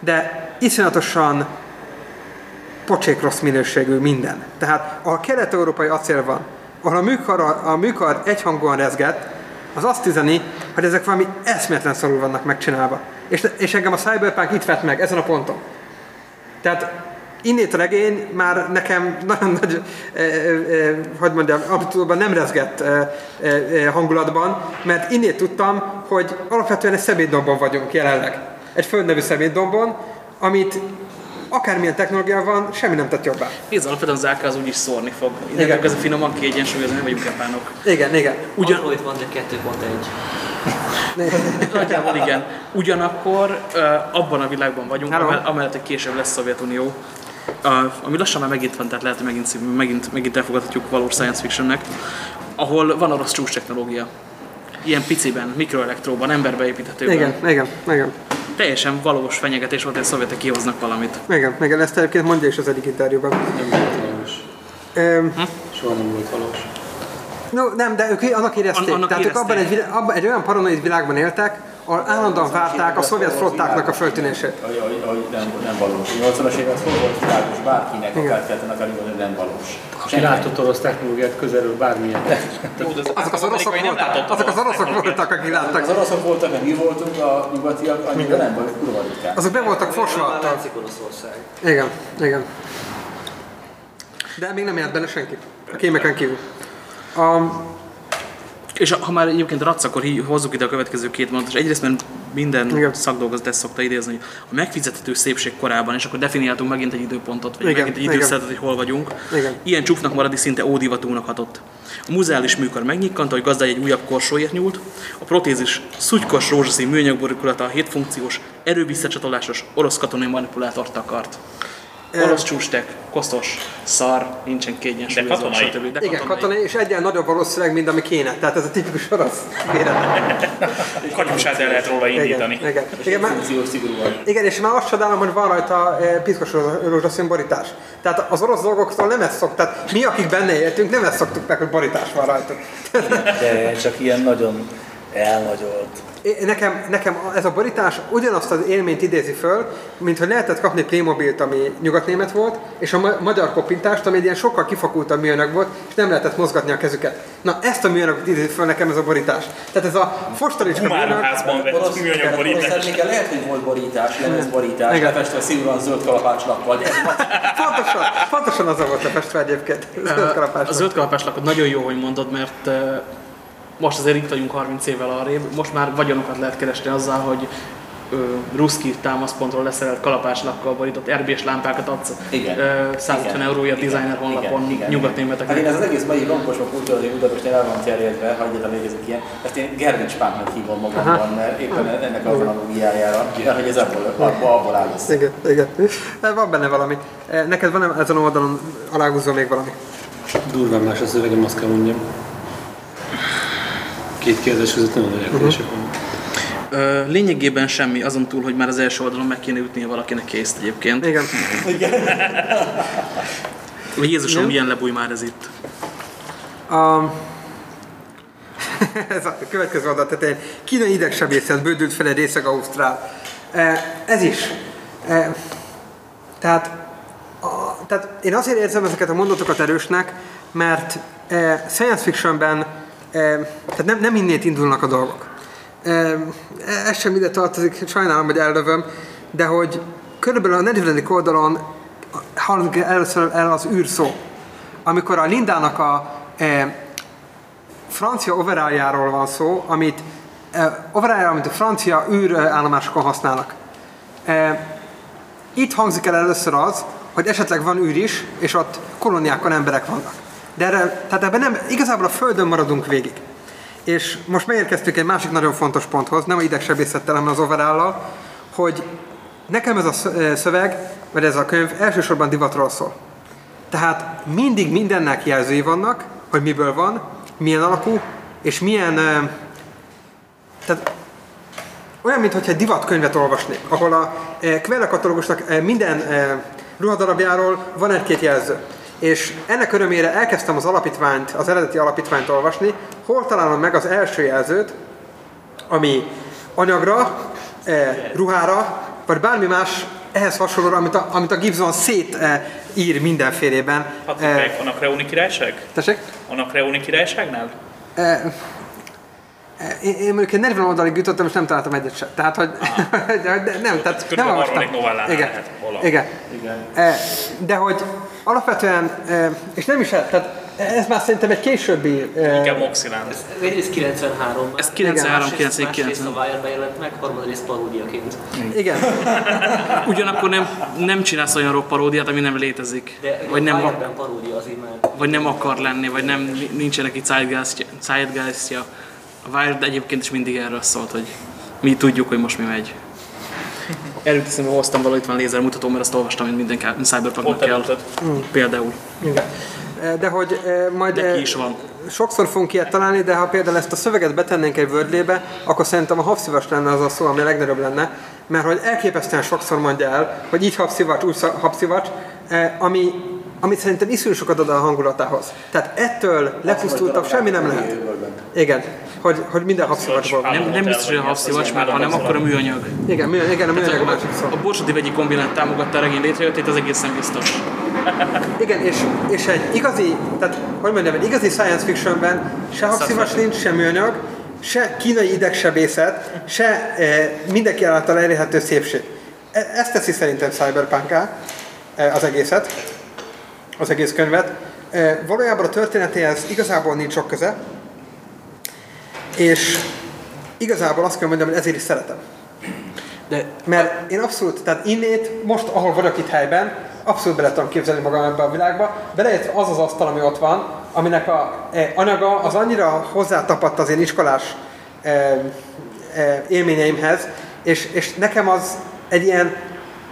de iszonyatosan pocsék rossz minőségű minden. Tehát a kelet-európai acél van, ahol a műkar, a műkar egyhangúan rezget, az azt üzeni, hogy ezek valami eszméletlen szorul vannak megcsinálva. És, és engem a Cyberpunk itt vett meg, ezen a ponton. Tehát innét regény már nekem nagyon nagy, eh, eh, hogy mondjam, abszolútban nem rezgett eh, eh, hangulatban, mert innét tudtam, hogy alapvetően egy szemétdombon vagyunk jelenleg. Egy földnevű szemétdombon, amit akármilyen technológia van, semmi nem tett jobbá. Ez alapvetően az AK az úgyis szórni fog. Igen. Igen. Ez a finoman kiegyensúlyozni, nem vagyunk japánok. Igen, igen. Ugyan, Android van, de 2.1. [LAUGHS] Nagyjából igen. Ugyanakkor uh, abban a világban vagyunk, amell- amellett, hogy később lesz Szovjetunió, ami lassan már megint van, tehát lehet, hogy megint, megint, megint elfogadhatjuk valós science fictionnek, ahol van orosz csúcs technológia. Ilyen piciben, mikroelektróban, emberbe építhetőben. Igen, igen, igen. Teljesen valós fenyegetés volt, hogy a szovjetek kihoznak valamit. Igen, igen, ezt egyébként mondja is az egyik interjúban. Nem volt valós. Öm, Soha nem volt valós. No, nem, de ők annak érezték. An- annak Tehát ők abban egy, abban egy olyan paranoid világban éltek, állandóan várták a szovjet flottáknak a föltűnését. Nem, nem valós. A 80-as évek hol volt világos bárkinek, Igen. akár keleten, akár nyugodtan, hogy nem valós. Aki látott orosz technológiát közelről bármilyen. Azok az oroszok voltak, azok az oroszok voltak, akik Az láttak. oroszok voltak, meg mi voltunk, a nyugatiak, annyira nem vagy kurva ritkán. Azok be voltak fosva. Igen, igen. De még nem járt benne senki. A kémeken kívül. És ha már egyébként ratsz, akkor hozzuk ide a következő két mondatot. Egyrészt, mert minden Igen. szakdolgozat ezt szokta idézni, hogy a megfizethető szépség korában, és akkor definiáltunk megint egy időpontot, vagy Igen, megint egy időszetet, hogy hol vagyunk. Igen. Ilyen csúfnak maradni szinte ódivatúnak hatott. A muzeális műkar megnyikkant, hogy gazdája egy újabb korsóért nyúlt, a protézis szutykos rózsaszín műanyagborkulata a hétfunkciós, erővisszacsatolásos orosz katonai manipulátort takart. Orosz csústek, koszos, szar, nincsen kiegyensúlyozva, De katonai. stb. De igen, katonai, és egyen nagyobb valószínűleg, mint ami kéne. Tehát ez a tipikus orosz méret. [LAUGHS] Katyusát el lehet róla indítani. Igen, igen. Igen, már. Igen, és már azt csodálom, hogy van rajta e, piszkos rózsaszín borítás. Tehát az orosz dolgoktól nem ezt szok, tehát mi, akik benne éltünk, nem ezt szoktuk meg, hogy borítás van rajtuk. De csak ilyen nagyon elnagyolt. É- Nekem, nekem ez a borítás ugyanazt az élményt idézi föl, mint hogy lehetett kapni Playmobilt, ami nyugatnémet volt, és a ma- magyar kopintást, ami egy ilyen sokkal kifakultabb műanyag volt, és nem lehetett mozgatni a kezüket. Na, ezt a műanyagot idézi föl nekem ez a borítás. Tehát ez a fostalicska műanyag, Humáruházban vett műanyag borítás. Lehet, hogy volt borítás, lemezborítás, Igen. lefestve szigorúan zöld kalapácslakkal, [LAUGHS] de ez pontosan, pontosan az a volt a festve egyébként. Zöld A zöld kalapás lakot nagyon jó, hogy mondod, mert most azért itt vagyunk 30 évvel arrébb, most már vagyonokat lehet keresni azzal, hogy ruszki támaszpontról leszerelt kalapáslakkal borított RB-s lámpákat adsz Igen. ö, 150 Igen. Igen. designer honlapon nyugatnémeteknek. Hát én ez az egész mai romposok kultúra, hogy Budapesten el van terjedve, hagyjad, létezik ilyen. Ezt én Gervics Pánknak hívom magamban, mert éppen ennek az analógiájára, hogy ez abból, abból, abból áll össze. Igen, igen. Van benne valami. Neked van ezen a oldalon aláhúzva még valami? Durván más a szövegem, azt kell mondjam. Két kérdés között nagyon nagy eltérések vannak. Ö, lényegében semmi, azon túl, hogy már az első oldalon meg kéne ütnie valakinek készt egyébként. Igen. Hogy Jézusom, Igen. milyen lebúj már ez itt. A... [LAUGHS] ez a következő adat tetején. Kínai idegsebészet bődült fel egy részeg Ausztrál. Eh, Ez is. Eh, Tehát, a, tehát én azért érzem ezeket a mondatokat erősnek, mert eh, science fictionben tehát nem, nem innét indulnak a dolgok. Ez sem ide tartozik, sajnálom, hogy ellövöm, de hogy körülbelül a 40. oldalon hallunk először el az űrszó. Amikor a Lindának a eh, francia overalljáról van szó, amit eh, overalljáról, amit a francia űrállomásokon használnak. Eh, itt hangzik el először az, hogy esetleg van űr is, és ott kolóniákon emberek vannak. De erre, tehát ebben nem, igazából a Földön maradunk végig. És most megérkeztünk egy másik nagyon fontos ponthoz, nem a idegsebészettel, hanem az overállal, hogy nekem ez a sz- szöveg, vagy ez a könyv elsősorban divatról szól. Tehát mindig mindennek jelzői vannak, hogy miből van, milyen alakú, és milyen... eh, Tehát olyan, mintha egy divatkönyvet olvasnék, ahol a Quelle katalógusnak minden ruhadarabjáról van egy-két jelző. És ennek örömére elkezdtem az alapítványt, az eredeti alapítványt olvasni, hol találom meg az első jelzőt, ami anyagra, eh, ruhára vagy bármi más ehhez hasonló, amit a, amit a Gibson szét e, ír mindenfélében. Patrik, e, a Nakreuni királyság? Tessék? A Nakreuni királyságnál? E, e, én, én mondjuk egy 40 oldalig jutottam, és nem találtam egyet sem. Tehát, hogy, [LAUGHS] de nem, tehát nem a olvastam. novellánál Igen. lehet. Igen. Igen. E, de hogy alapvetően, e, és nem is, tehát ez már szerintem egy későbbi... E, Inkább Moxilán. Egyrészt 93 Ez 93 másrészt, 99 másrészt a Wire-ben jelent meg, harmadrészt paródiaként. Igen. [LAUGHS] Ugyanakkor nem, nem csinálsz olyan rock paródiát, ami nem létezik. De Vagy nem, a paródia azért már. vagy nem akar lenni, vagy nem, nincsen neki zeitgeistja. A Wired egyébként is mindig erről szólt, hogy mi tudjuk, hogy most mi megy. Erőt hiszem, hogy hoztam valahol itt van lézermutató, mert azt olvastam, hogy minden ká- Cyberpunknak Ott kell. előtted. Például. Igen. De hogy majd De ki is van. sokszor fogunk ilyet találni, de ha például ezt a szöveget betennénk egy wordlébe, akkor szerintem a habszivas lenne az a szó, ami a legnagyobb lenne, mert hogy elképesztően sokszor mondja el, hogy így habszivacs, úgy habszivacs, ami, amit szerintem iszonyú sokat ad a hangulatához. Tehát ettől lepusztultabb semmi nem lehet. Igen, hogy, hogy minden habszivacsból van. Nem, nem biztos, hogy a havszivacs, mert hanem akkor a műanyag. Igen, mű, igen, a műanyag a másik szó. a Borsodi vegyi kombinát támogatta a regény létrejöttét, az egészen biztos. Igen, és, és egy igazi, tehát hogy mondjam, egy igazi science fictionben se habszivacs nincs, se műanyag, se kínai idegsebészet, se e, mindenki által elérhető szépség. E, ezt teszi szerintem cyberpunk e, az egészet, az egész könyvet. E, valójában a történetéhez igazából nincs sok köze, és igazából azt kell mondjam, hogy ezért is szeretem. De Mert én abszolút, tehát innét, most ahol vagyok itt helyben, abszolút bele tudom képzelni magam ebbe a világba, beleértve az az asztal, ami ott van, aminek a e, anyaga az annyira hozzátapadt az én iskolás e, e, élményeimhez, és, és nekem az egy ilyen,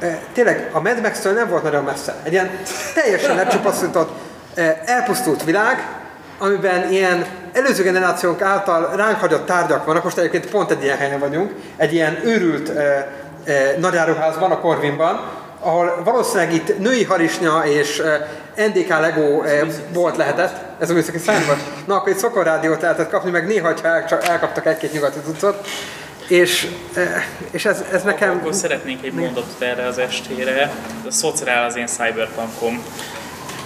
e, tényleg a Mad Max-től nem volt nagyon messze, egy ilyen teljesen lecsupaszított, e, elpusztult világ, amiben ilyen előző generációnk által ránk hagyott tárgyak vannak, most egyébként pont egy ilyen helyen vagyunk, egy ilyen őrült e, e, nagyáruházban, a Corvinban, ahol valószínűleg itt női harisnya és e, NDK Lego e, volt lehetett, ez a műszaki számban. Na akkor itt szokorrádiót lehetett kapni, meg néha, ha el, csak elkaptak egy-két nyugati cuccot, és, és ez, ez nekem... Akkor szeretnénk egy mondatot erre az estére. A szociál az én cyberpunkom.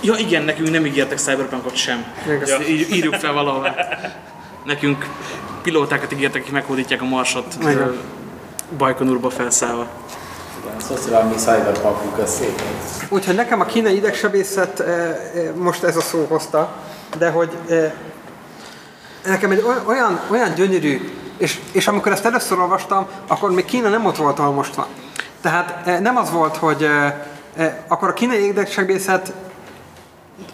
Ja igen, nekünk nem ígértek Cyberpunkot sem. Ja. Így, írjuk fel valahol. Nekünk pilótákat ígértek, akik meghódítják a marsot Igen. ö, Bajkonurba felszállva. A szociálmi cyberpunkunk, ez szép. Úgyhogy nekem a kínai idegsebészet most ez a szó hozta, de hogy nekem egy oly- olyan, olyan gyönyörű, és, és amikor ezt először olvastam, akkor még Kína nem ott volt, ahol most van. Tehát nem az volt, hogy akkor a kínai idegsebészet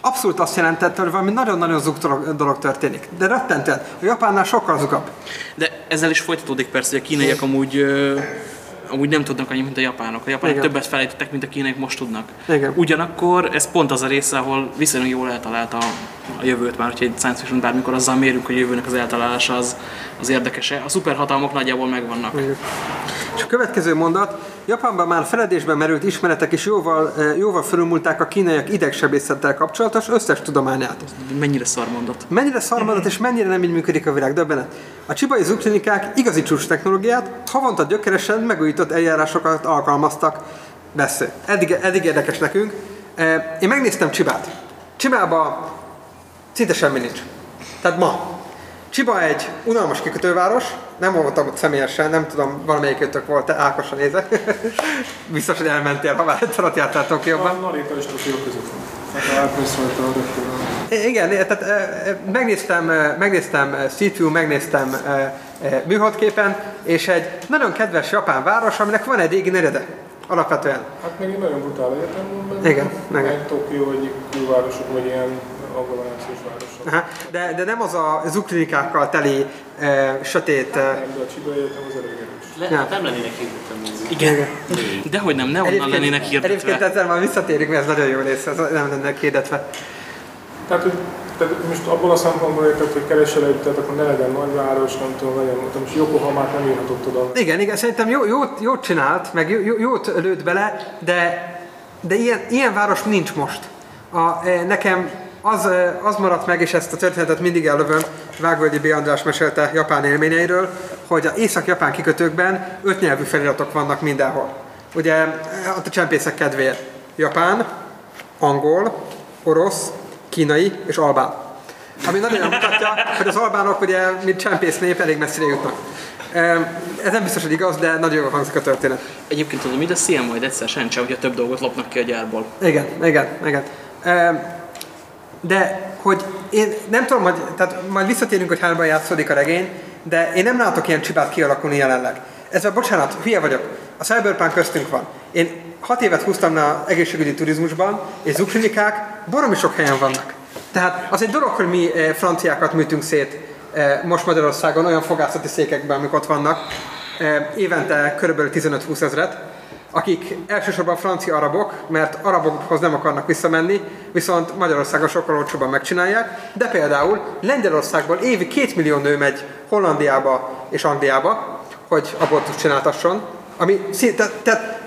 abszolút azt jelentette, hogy valami nagyon-nagyon zug dolog, dolog történik. De rettentően. A japánnál sokkal zugabb. De ezzel is folytatódik persze, hogy a kínaiak amúgy, ö, amúgy nem tudnak annyit, mint a japánok. A japánok Igen. többet felejtettek, mint a kínaiak most tudnak. Igen. Ugyanakkor ez pont az a része, ahol viszonylag jól eltalálta a, a jövőt már, hogyha egy science fiction bármikor azzal mérünk, hogy a jövőnek az eltalálása az, az érdekese. A szuperhatalmak nagyjából megvannak. És a következő mondat, Japánban már feledésben merült ismeretek is jóval, eh, jóval fölülmúlták a kínaiak idegsebészettel kapcsolatos összes tudományát. Mennyire szar mondat. Mennyire szarmadat és mennyire nem így működik a világ, döbbenet. A csibai zugklinikák igazi csúcs technológiát, havonta gyökeresen megújított eljárásokat alkalmaztak. Beszél. Eddig, eddig érdekes nekünk. Eh, Én megnéztem Csibát. Csibában szinte semmi nincs. Tehát ma. Csiba egy unalmas kikötőváros, nem voltam ott személyesen, nem tudom, valamelyikőtök volt, te Ákosra nézek. [LAUGHS] Biztos, hogy elmentél, ha már egyszer ott jártál Tokióban. A Narita és Tokió között van. Hát átmész rajta a rögtön. Igen, tehát e, e, megnéztem, e, megnéztem e, View, megnéztem e, e, műholdképen, és egy nagyon kedves japán város, aminek van egy régi nerede, alapvetően. Hát meg egy nagyon brutál egyetem van benne. Igen, igen. Meg Tokió egyik külvárosok, vagy ilyen agglomerációs város. Aha, de, de nem az a zuklinikákkal teli e, sötét... E, Nem, de a Csibai Egyetem az. Le, hát nem lennének hirdetve nézni. Igen. Dehogy nem, ne onnan lennének egyébként hirdetve. ezzel már visszatérünk, mert ez nagyon jó rész, ez nem lennének hirdetve. Tehát, hogy tehát most abból a szempontból érted, hogy keresel egy, tehát akkor ne legyen nagyváros, nem tudom, legyen, tehát most Yokohamát nem írhatott oda. Igen, igen, szerintem jó, jót, jót csinált, meg jó, jó- jót lőtt bele, de, de ilyen, ilyen város nincs most. A, e, nekem az, az maradt meg, és ezt a történetet mindig ellövöm, Vágvölgyi B. András mesélte japán élményeiről, hogy az észak-japán kikötőkben öt nyelvű feliratok vannak mindenhol. Ugye a csempészek kedvéért. Japán, angol, orosz, kínai és albán. Ami nagyon mutatja, hogy az albánok ugye, mint csempész nép, elég messzire jutnak. Ez nem biztos, hogy igaz, de nagyon jól hangzik a történet. Egyébként tudom, mit a szia majd egyszer sence, hogyha több dolgot lopnak ki a gyárból. Igen, igen, igen. De hogy én nem tudom, hogy, tehát majd visszatérünk, hogy hányban játszódik a regény, de én nem látok ilyen csibát kialakulni jelenleg. Ezzel bocsánat, hülye vagyok. A Cyberpunk köztünk van. Én hat évet húztam a egészségügyi turizmusban, és zugklinikák baromi sok helyen vannak. Tehát az egy dolog, hogy mi eh, franciákat műtünk szét eh, most Magyarországon olyan fogászati székekben, amik ott vannak, eh, évente körülbelül 15-20 ezret, akik elsősorban francia arabok, mert arabokhoz nem akarnak visszamenni, viszont Magyarországon sokkal olcsóbban megcsinálják, de például Lengyelországból évi két millió nő megy Hollandiába és Angliába, hogy abortus csináltasson, ami szí- tehát,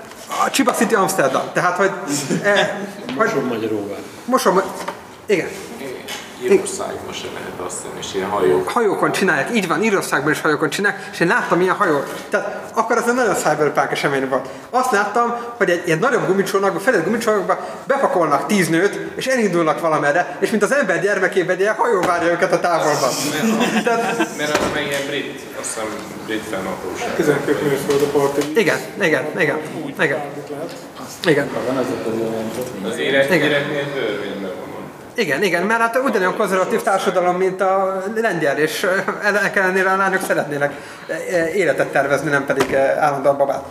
a Csiba City Amsterdam, tehát hogy... [LAUGHS] Eh, Mosom magyaróvá. mosom, igen, Írországban sem lehet azt hiszem, és ilyen hajók. hajókon csinálják, így van, Írországban is hajókon csinálják, és én láttam ilyen hajót. Tehát akkor ez egy nagyon cyberpunk esemény volt. Azt láttam, hogy egy ilyen nagyobb gumicsónakba, fedett gumicsónakba bepakolnak tíz nőt, és elindulnak valamerre, és mint az ember gyermekében ilyen hajó várja őket a távolban. Mert az meg ilyen brit, azt hiszem brit fennhatóság. 12 mérföld a parti. Igen, igen, igen, igen. Igen. Az élet, Igen. életnél törvényben van. Igen, igen, mert hát ugyanolyan konzervatív társadalom, mint a lengyel, és eh, ennek ellenére a lányok szeretnének eh, életet tervezni, nem pedig eh, állandóan babát.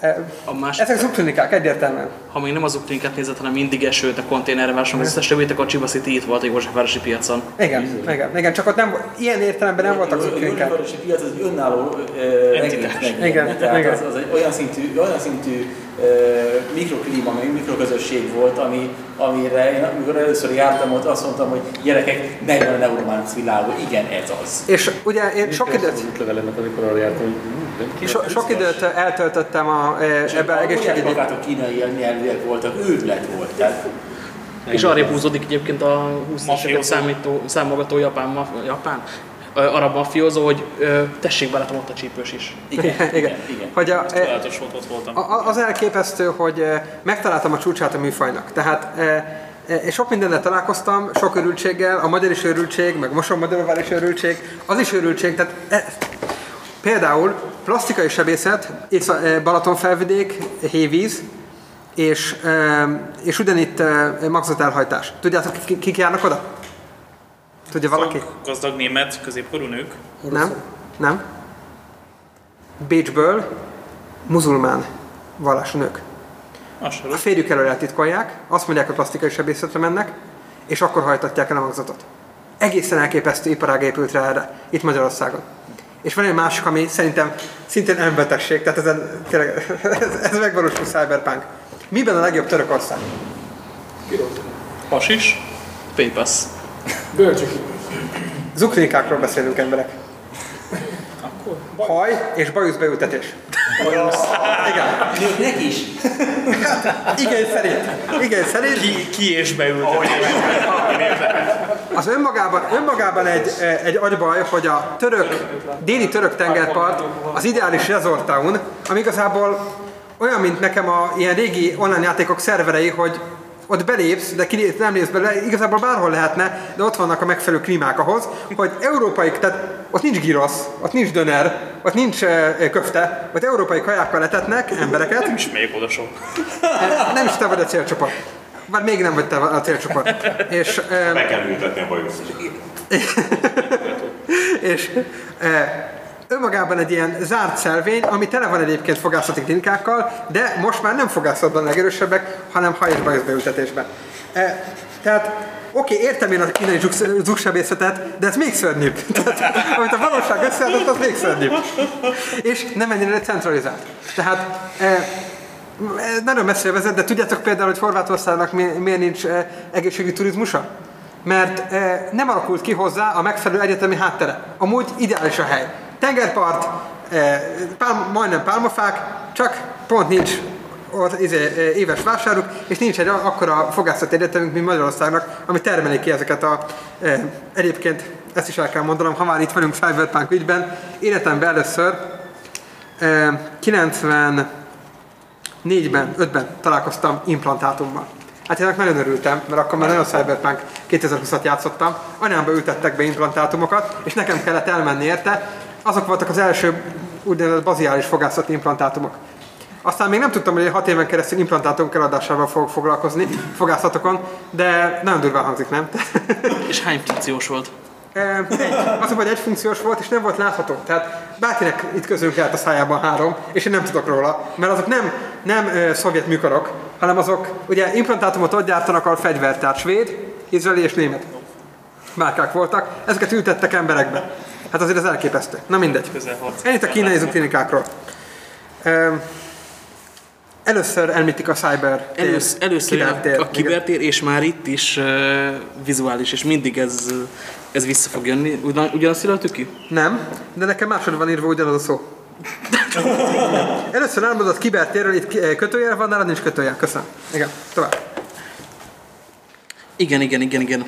Eh, A másik, Ezek zugklinikák, egyértelműen. ha még nem az uklinkát nézett, hanem mindig esőt a konténerre vásom, az összes többit, akkor Csiba City itt volt a Józsefvárosi piacon. Igen, igen, igen, csak ott nem, ilyen értelemben nem voltak A zugklinikák. Józsefvárosi piac az egy önálló uh, Entitás. Igen, Tehát igen. Az, az egy olyan szintű, olyan szintű mikroklíma, meg mikroközösség volt, ami, amire én amikor először jártam ott, azt mondtam, hogy gyerekek, megvan a neurománc világa, igen, ez az. És ugye én sok időt, Az útlevelemet, amikor arra jártam, hogy hm, nem so, sok időt eltöltöttem a, eh, ebben egészségügyi... Magát a kínai nyelvűek voltak, őrület volt. Tehát És arrébb húzódik egyébként a 20 Mafiózó. éveket számító, számogató japán, japán arab mafiózó, hogy ö, tessék barátom ott a csípős is. igen, Igen, igen, igen. Hogy a, eh, Csodálatos volt, ott voltam. A- Az elképesztő, hogy megtaláltam a csúcsát a műfajnak. Tehát eh, eh, és sok mindennel találkoztam, sok örültséggel, a magyar is örültség, meg Moson Magyaróvár is örültség, az is örültség, tehát eh, például plastikai sebészet, eh, Balatonfelvidék, hévíz, és, eh, és ugyanitt eh, magzatelhajtás. Tudjátok, ki- kik járnak oda? Tudja valaki? Gazdag német középkorú nők. Nem? Nem? Bécsből muzulmán vallású nők. Hasonló. A férjük elől eltitkolják, azt mondják, hogy plastikai sebészetre mennek, és akkor hajtatják el a magzatot. Egészen elképesztő iparág épült rá erre, itt Magyarországon. És van egy másik, ami szerintem szintén embertesség, tehát ez, tényleg, [LAUGHS] ez, ez megvalósul cyberpunk. Miben a legjobb Törökország? Pasis, Paypass. Bölcsök. Zuklinikákról beszélünk emberek. Haj és bajusz beültetés. Igen. Nőknek is. Igen szerint. Igen szerint. Ki, ki és beültetés. Az önmagában, önmagában egy, egy agybaj, hogy a török, déli török tengerpart az ideális resort town, ami igazából olyan, mint nekem a ilyen régi online játékok szerverei, hogy ott belépsz, de ki nem lépsz bele, igazából bárhol lehetne, de ott vannak a megfelelő klímák ahhoz, hogy európai, tehát ott nincs girosz, ott nincs döner, ott nincs eh, köfte, ott európai kajákkal letetnek embereket, Nem is megyek oda sok. nem is te vagy a célcsoport. Vagy még nem vagy te a célcsoport. És, eh, Be kell ültetni a bajuszt. [LAUGHS] és e, önmagában egy ilyen zárt szelvény, ami tele van egyébként fogászati klinikákkal, de most már nem fogászatban legerősebbek, hanem haj és bajusz beültetésben. E, tehát Oké, okay, értem én a kínai zugsebészetet, de ez még szörnyűbb. [LAUGHS] Tehát, amit a valóság összeadott, az még szörnyűbb. És nem ennyire centralizált. Tehát e, ez nagyon messzire vezet, de tudjátok például, hogy Horvátországnak mi- miért nincs e, egészségügyi turizmusa? Mert e, nem alakult ki hozzá a megfelelő egyetemi háttere. Amúgy ideális a hely. Tengerpart, e, pálm, majdnem pálmafák, csak pont nincs ott izé, e, éves vásáruk, és nincs egy akkora fogászati egyetemünk, mint Magyarországnak, ami termeli ki ezeket a... E, egyébként ezt is el kell mondanom, ha már itt vagyunk Cyberpunk ügyben, életemben először e, 90 négyben, ötben találkoztam implantátummal. Hát én nagyon örültem, mert akkor már nagyon Cyberpunk 2020-at játszottam. Anyámba ültettek be implantátumokat, és nekem kellett elmenni érte. Azok voltak az első úgynevezett baziális fogászati implantátumok. Aztán még nem tudtam, hogy 6 éven keresztül implantátum eladásával fogok foglalkozni fogászatokon, de nagyon durván hangzik, nem? [LAUGHS] És hány funkciós volt? Egy, az, hogy egy funkciós volt, és nem volt látható. Tehát bárkinek itt közünk lehet a szájában három, és én nem tudok róla, mert azok nem, nem ö, szovjet műkarok, hanem azok, ugye implantátumot ott gyártanak a fegyvert, tehát svéd, izraeli és német márkák voltak, ezeket ültettek emberekbe. Hát azért ez elképesztő. Na mindegy. Ennyit a kínai klinikákról. Először említik a cyber Elősz, először kibertér. a, a kibertér, és már itt is uh, vizuális, és mindig ez, ez vissza fog jönni. Ugyan, ugyanazt írhatjuk ki? Nem, de nekem másod van írva ugyanaz a szó. Először elmondott kibertérről, itt kötőjel van, nálad nincs kötőjel. Köszönöm. Igen, tovább. Igen, igen, igen, igen.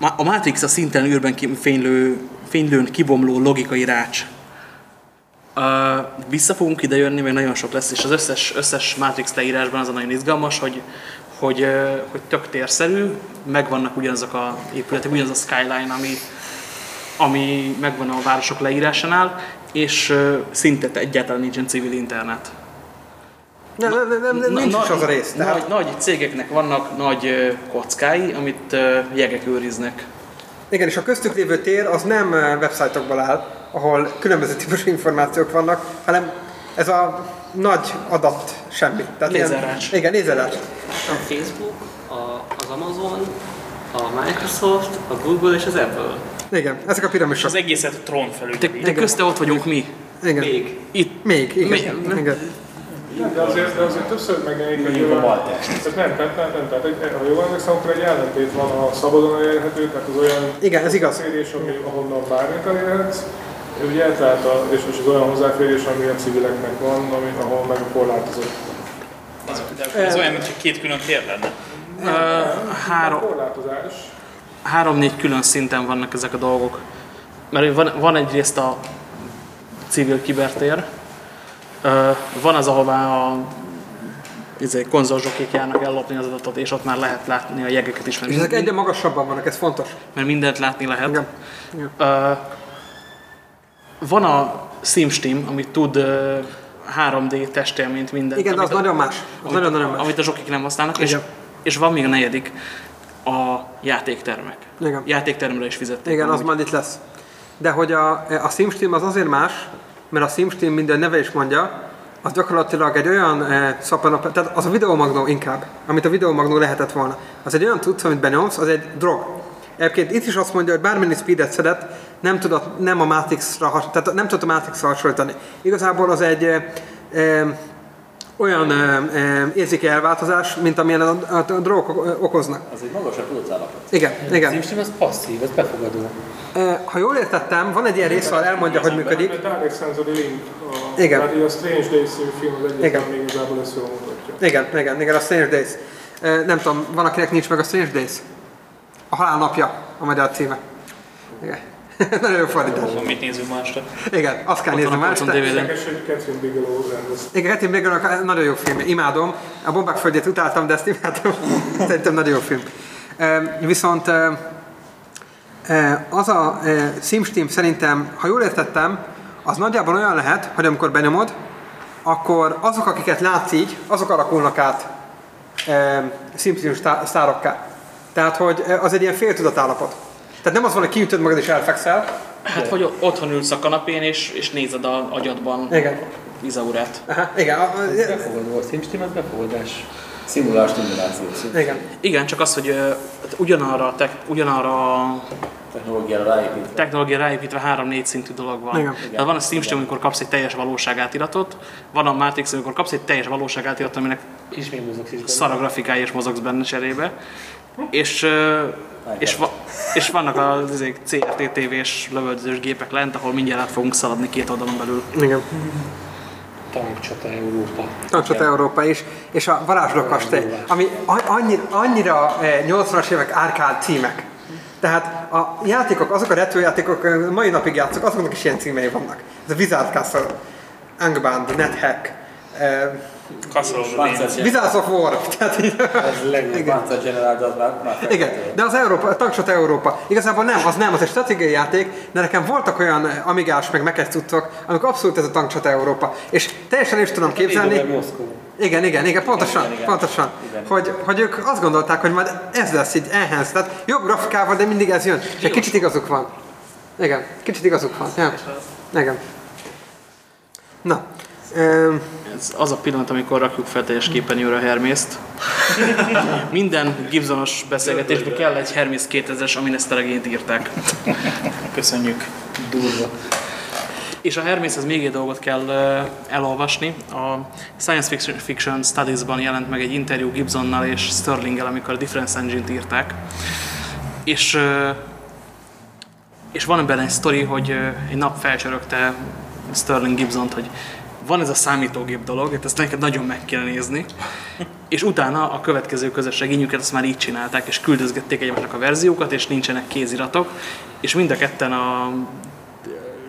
A Matrix a szinten űrben fénylő, fénylőn kibomló logikai rács. Uh, vissza fogunk ide jönni, mert nagyon sok lesz, és az összes, összes Matrix leírásban az a nagyon izgalmas, hogy, hogy, hogy tök térszerű, megvannak ugyanazok a épületek, ugyanaz a skyline, ami, ami megvan a városok leírásánál, és uh, szinte egyáltalán nincsen civil internet. Nem, nem, nem, nem, nincs is az a rész. Tehát Nagy, nagy cégeknek vannak nagy kockái, amit jegek őriznek. Igen, és a köztük lévő tér az nem websájtokból áll, ahol különböző típusú információk vannak, hanem ez a nagy adat semmi. ilyen- Lézerrács. Igen, lézerrács. A Facebook, a, az Amazon, a Microsoft, a Google és az Apple. Igen, ezek a piramisok. Az egészet trón felül. De, de közte ott vagyunk mi. Igen. Még. Itt. Még, igen. Még. igen. Nem, de azért, de azért többször megjelenik, a olyan- Maltest. Tehát nem, tehát nem, nem, tehát egy, ha jól emlékszem, akkor egy ellentét van a szabadon elérhető, tehát az olyan Igen, ez igaz. hozzáférés, ami, ahonnan bármit elérhetsz, ugye, tehát a, és, és az olyan hozzáférés, ami a civileknek van, ami, ahol meg a korlátozott. Az, de ez olyan, mintha két külön tér lenne. Ö, három, Korlátozás. három-négy külön szinten vannak ezek a dolgok. Mert van, van egyrészt a civil kibertér, van az, ahová a izé, konzolzsokék járnak ellopni az adatot, és ott már lehet látni a jegeket is, És ezek egyre magasabban vannak, ez fontos. mert mindent látni lehet. Igen. Igen. Ö, van a SimSteam, ami tud ö, 3D testélményt minden. Igen, de az amit a- nagyon más. Az amit, nagyon-nagyon más. amit a zsokik nem használnak, és, Igen. és van még a negyedik, a játéktermek. Igen. Játéktermre is fizették. Igen, az amúgy. majd itt lesz. De hogy a, a SimSteam az azért más, mert a SimSteam minden neve is mondja, az gyakorlatilag egy olyan eh, szapanap, tehát az a videomagnó inkább, amit a videomagnó lehetett volna. Az egy olyan tudsz, amit benyomsz, az egy drog. Egyébként itt is azt mondja, hogy bármennyi speedet szedett, nem tudod, nem a Matrixra, tehát nem tudod a Matrixra hasonlítani. Igazából az egy eh, eh, olyan érzéki elváltozás, mint amilyen a, a, a drogok okoznak. Az egy magasabb tudatállapot. Igen, igen. SimSteam az passzív, ez befogadó. Ha jól értettem, van egy ilyen rész, ahol elmondja, hogy működik. Mert Alex Sensory Link, a, Igen. A Strange Days film az Igen. egyetlen még igazából ezt jól mutatja. Igen, igen, igen, a Strange Days. Nem tudom, van akinek nincs meg a Strange Days? A halál napja, a magyar címe. Igen. [LAUGHS] Nagyon jó fordítás. Mit nézünk este? Igen, azt kell nézni van a már. polcon este. DVD-n. Érdekes, hogy Catherine Bigelow. Igen, Etty Bigelow nagyon jó film, imádom. A bombák földjét utáltam, de ezt imádom. [LAUGHS] Szerintem nagyon jó film. Viszont az a SimSteam szerintem, ha jól értettem, az nagyjából olyan lehet, hogy amikor benyomod, akkor azok, akiket látsz így, azok alakulnak át SimSteam sztá- sztárokká. Tehát, hogy az egy ilyen féltudatállapot. Tehát nem az van, hogy kiütöd magad és elfekszel. Hát, hogy otthon ülsz a kanapén, és, és nézed a agyadban Igen. Izaurát. Aha, igen, a, a, Befogadó, a SimSteam az befogadás. Szimulás stimuláció. igen. Igen, csak az, hogy hát ugyanarra, a tek, ugyanarra a Technológiára ráépítve. technológia ráépítve három-négy szintű dolog van. Igen. Tehát van a SteamSteam, amikor kapsz egy teljes valóságátiratot, van a Matrix, amikor kapsz egy teljes valóságátiratot, aminek És még mozogsz is benne. szar a grafikája és mozogsz benne cserébe. És, és, va, és vannak az izék CRT TV-s lövöldözős gépek lent, ahol mindjárt át fogunk szaladni két oldalon belül. igen. Tankcsata Európa. Tankcsata Európa is, és a Varázsló kastély, ami a- annyira, annyira eh, 80-as évek árkád címek. Tehát a játékok, azok a retrójátékok, eh, mai napig játszok, azoknak is ilyen címei vannak. Ez a Wizard Castle, Angband, NetHack, War. Tehát így, Ez General, de az már, már igen, de az Európa, a Tankshot Európa. Igazából nem, az nem, az egy stratégiai játék, de nekem voltak olyan amigás, meg mekes cuccok, amikor abszolút ez a Tankshot Európa. És teljesen is tudom képzelni. Igen, igen, igen, pontosan, Igen, igen. pontosan. Igen. Hogy, hogy ők azt gondolták, hogy majd ez lesz így enhance, tehát jobb grafikával, de mindig ez jön. És egy kicsit igazuk van. Igen, kicsit igazuk van. Ja. Igen. Na. Um, Ez az a pillanat, amikor rakjuk fel teljes képernyőre a Hermészt. Minden Gibsonos beszélgetésben kell egy Hermész 2000-es, amin ezt a regényt írták. Köszönjük. Durva. És a Hermészhez még egy dolgot kell elolvasni. A Science Fiction, Studies-ban jelent meg egy interjú Gibsonnal és Sterlinggel, amikor a Difference Engine-t írták. És, és van benne egy sztori, hogy egy nap felcsörögte Sterling Gibsont, hogy van ez a számítógép dolog, hát ezt neked nagyon meg kell nézni. És utána a következő közös regényüket azt már így csinálták, és küldözgették egymásnak a verziókat, és nincsenek kéziratok, és mind a ketten a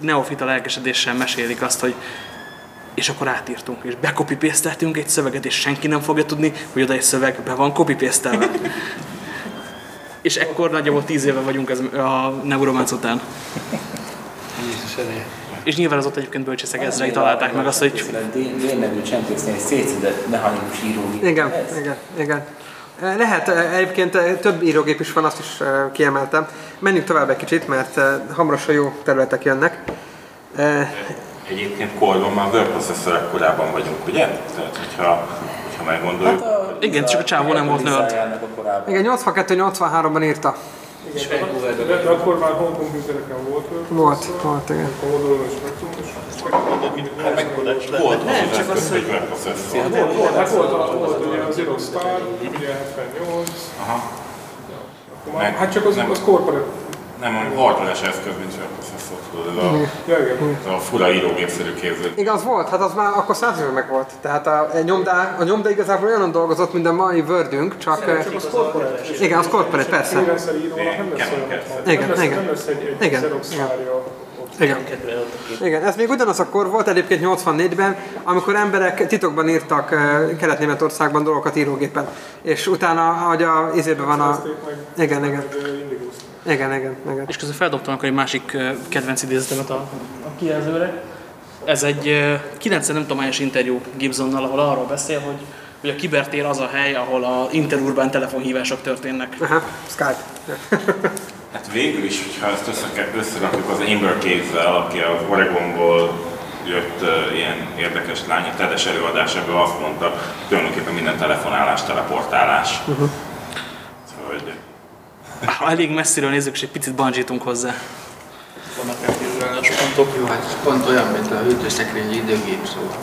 neofita lelkesedéssel mesélik azt, hogy és akkor átírtunk, és bekopi egy szöveget, és senki nem fogja tudni, hogy oda egy szöveg be van copy [LAUGHS] és ekkor nagyjából tíz éve vagyunk ez a Neuromance után. Jézus. És nyilván az ott egyébként bölcsészek ezrei találták meg azt, hogy Dél-nevű csempésznél egy szétszedett mechanikus írógép. Igen, igen, igen. Eh, Lehet, eh, egyébként eh, több írógép is van, azt is kiemeltem. Menjünk tovább egy kicsit, mert hamarosan jó területek jönnek. Egyébként korban már word processor korában vagyunk, ugye? Tehát, hogyha, hogyha meggondoljuk. Hát a, Igen, csak a csávó nem volt nerd. designernek a korában. Igen, 82-83-ban írta. De, akkor már home computereken volt. Volt, volt, igen. Commodore és Spectrum, és Volt Nem, az csak az, hogy- volt, volt, hát volt, volt ugye az Xerox Star, ugye 78, Aha. hát csak az, nem. az corporate. Nem, a hardware eszköz, mint word processor. tudod, Ez a, igen. ez a fura írógépszerű képző. Igen, az volt, hát az már akkor száz éve meg volt. Tehát a, a, nyomdá, a nyomda igazából olyan dolgozott, mint a mai Wordünk, csak... eh, Csak az corporate. Igen, az corporate, persze. Olyan. Igen, igen. Igen, igen. Igen. Igen, ez még ugyanaz akkor volt egyébként 84-ben, amikor emberek titokban írtak eh, Kelet-Németországban dolgokat írógépen. És utána, hogy a izében van a... Igen, igen. Igen, igen, igen. És közben feldobtam akkor egy másik kedvenc idézetemet a, a kijelzőre. Ez egy ö, 90 nem tudom hányos interjú Gibsonnal, ahol arról beszél, hogy, hogy a kibertér az a hely, ahol a interurbán telefonhívások történnek. Aha, Skype. Hát végül is, hogyha ezt össze, összerakjuk az Amber Cave-vel, aki az Oregonból jött uh, ilyen érdekes lány, a TEDes előadás ebből azt mondta, tulajdonképpen minden telefonálás, teleportálás. Uh-huh. Szóval, hogy Ha elég messziről nézzük, és egy picit bungee hozzá. Vannak elképzelés pontok. Jó, hát pont olyan, mint a hűtőszekrény időgép, szóval.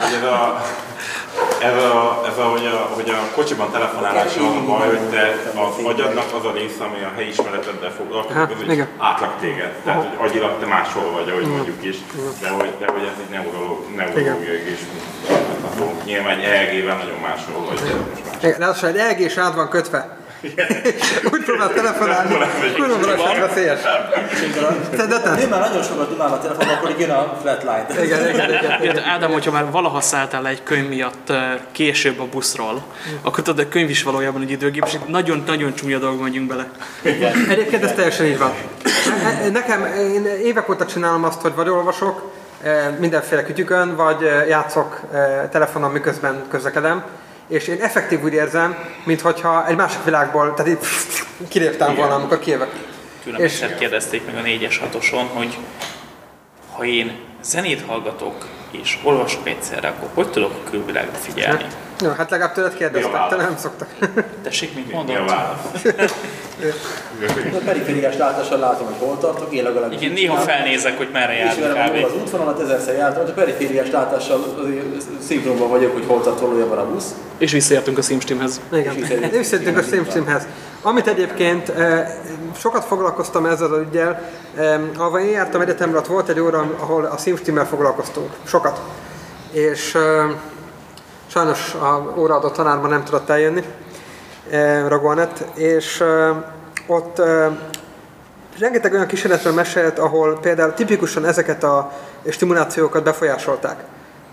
hogy ez a, ez a, ez a, hogy a, hogy a kocsiban telefonálás az a baj, hogy te az agyadnak az a része, ami a helyismereteddel foglalkozik, Aha, az átlag téged. Tehát, hogy agyilag te máshol vagy, ahogy mondjuk is, de hogy, de hogy ez egy neuroló, neurológiai is mutatható. Nyilván egy EEG-vel nagyon máshol vagy. de Ráadásul egy LG is át van kötve. [LAUGHS] Úgy próbál telefonálni, tudom, hogy veszélyes. Te, de te. Én már nagyon sokat dumálom a telefonon, akkor jön a flatline. Igen, igen, igen. Érted, Ádám, hogyha már valaha szálltál le egy könyv miatt később a buszról, akkor tudod, a könyv is valójában egy időgép, és itt nagyon-nagyon csúnya dolgok megyünk bele. Egyébként ez teljesen így van. Nekem, én évek óta csinálom azt, hogy vagy olvasok mindenféle kütyükön, vagy játszok telefonon, miközben közlekedem, és én effektív úgy érzem, mintha egy másik világból, tehát itt [LAUGHS] kiléptem volna, amikor kijövök. Tőlem És- egyszer kérdezték meg a 4-es 6-oson, hogy ha én zenét hallgatok és olvasok egyszerre, akkor hogy tudok a külvilágra figyelni? Jó, hát legalább tőled kérdeztek, te nem szoktak. Tessék, mit Mi a mondod? válasz? A perifériás látással látom, hogy hol tartok, én legalábbis. Igen, néha felnézek, hogy merre járunk Ismerem kb. az útvonalat, ezerszer jártam, hogy a perifériás látással szinkronban vagyok, hogy hol tart valójában a busz. És visszaértünk a SimSteamhez. Igen, visszatértünk a SimSteamhez. Amit egyébként eh, sokat foglalkoztam ezzel az ügyel, ahol én jártam egyetemre, ott volt egy óra, ahol a SimSteam-mel foglalkoztunk. Sokat. És sajnos a óraadó tanárban nem tudott eljönni, eh, Ragóanett, és eh, ott eh, rengeteg olyan kísérletről mesélt, ahol például tipikusan ezeket a stimulációkat befolyásolták.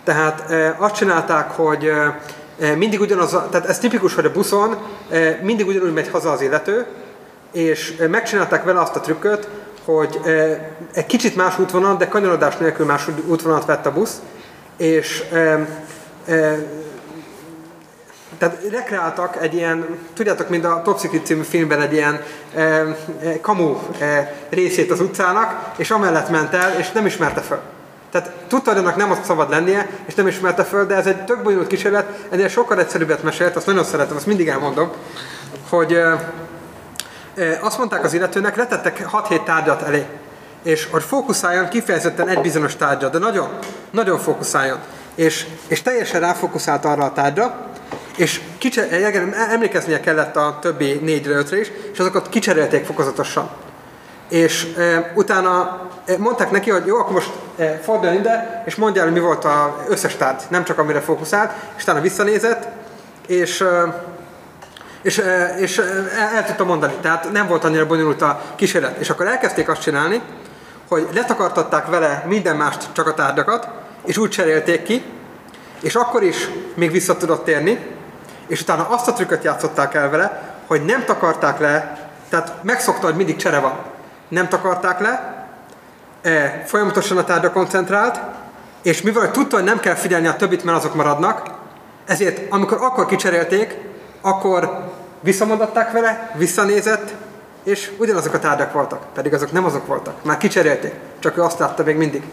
Tehát azt csinálták, hogy mindig ugyanaz, tehát ez tipikus, hogy a buszon mindig ugyanúgy megy haza az illető, és megcsinálták vele azt a trükköt, hogy egy kicsit más útvonal, de kanyarodás nélkül más útvonalat vett a busz, és tehát rekreáltak egy ilyen, tudjátok, mint a Top Secret című filmben egy ilyen e, e, kamu e, részét az utcának, és amellett ment el, és nem ismerte föl. Tehát tudta, hogy annak nem ott szabad lennie, és nem ismerte föl, de ez egy tök bonyolult kísérlet, ennél sokkal egyszerűbbet mesélt, azt nagyon szeretem, azt mindig elmondom, hogy e, e, azt mondták az illetőnek, letettek 6-7 tárgyat elé, és hogy fókuszáljon kifejezetten egy bizonyos tárgyra, de nagyon, nagyon fókuszáljon. És, és teljesen ráfókuszált arra a tárgyra, és kicser, emlékeznie kellett a többi négyre, ötre is, és azokat kicserélték fokozatosan. És e, utána e, mondták neki, hogy jó, akkor most e, forduljon ide, és mondja el, hogy mi volt az összes tárgy, nem csak amire fókuszált, és utána visszanézett, és, e, és, és el, el tudta mondani. Tehát nem volt annyira bonyolult a kísérlet. És akkor elkezdték azt csinálni, hogy letakartatták vele minden mást, csak a tárgyakat, és úgy cserélték ki, és akkor is még vissza tudott térni, és utána azt a trükköt játszották el vele, hogy nem takarták le, tehát megszokta, hogy mindig csere van. Nem takarták le, e, folyamatosan a tárgyra koncentrált, és mivel hogy tudta, hogy nem kell figyelni a többit, mert azok maradnak, ezért amikor akkor kicserélték, akkor visszamondatták vele, visszanézett, és ugyanazok a tárgyak voltak, pedig azok nem azok voltak. Már kicserélték, csak ő azt látta még mindig.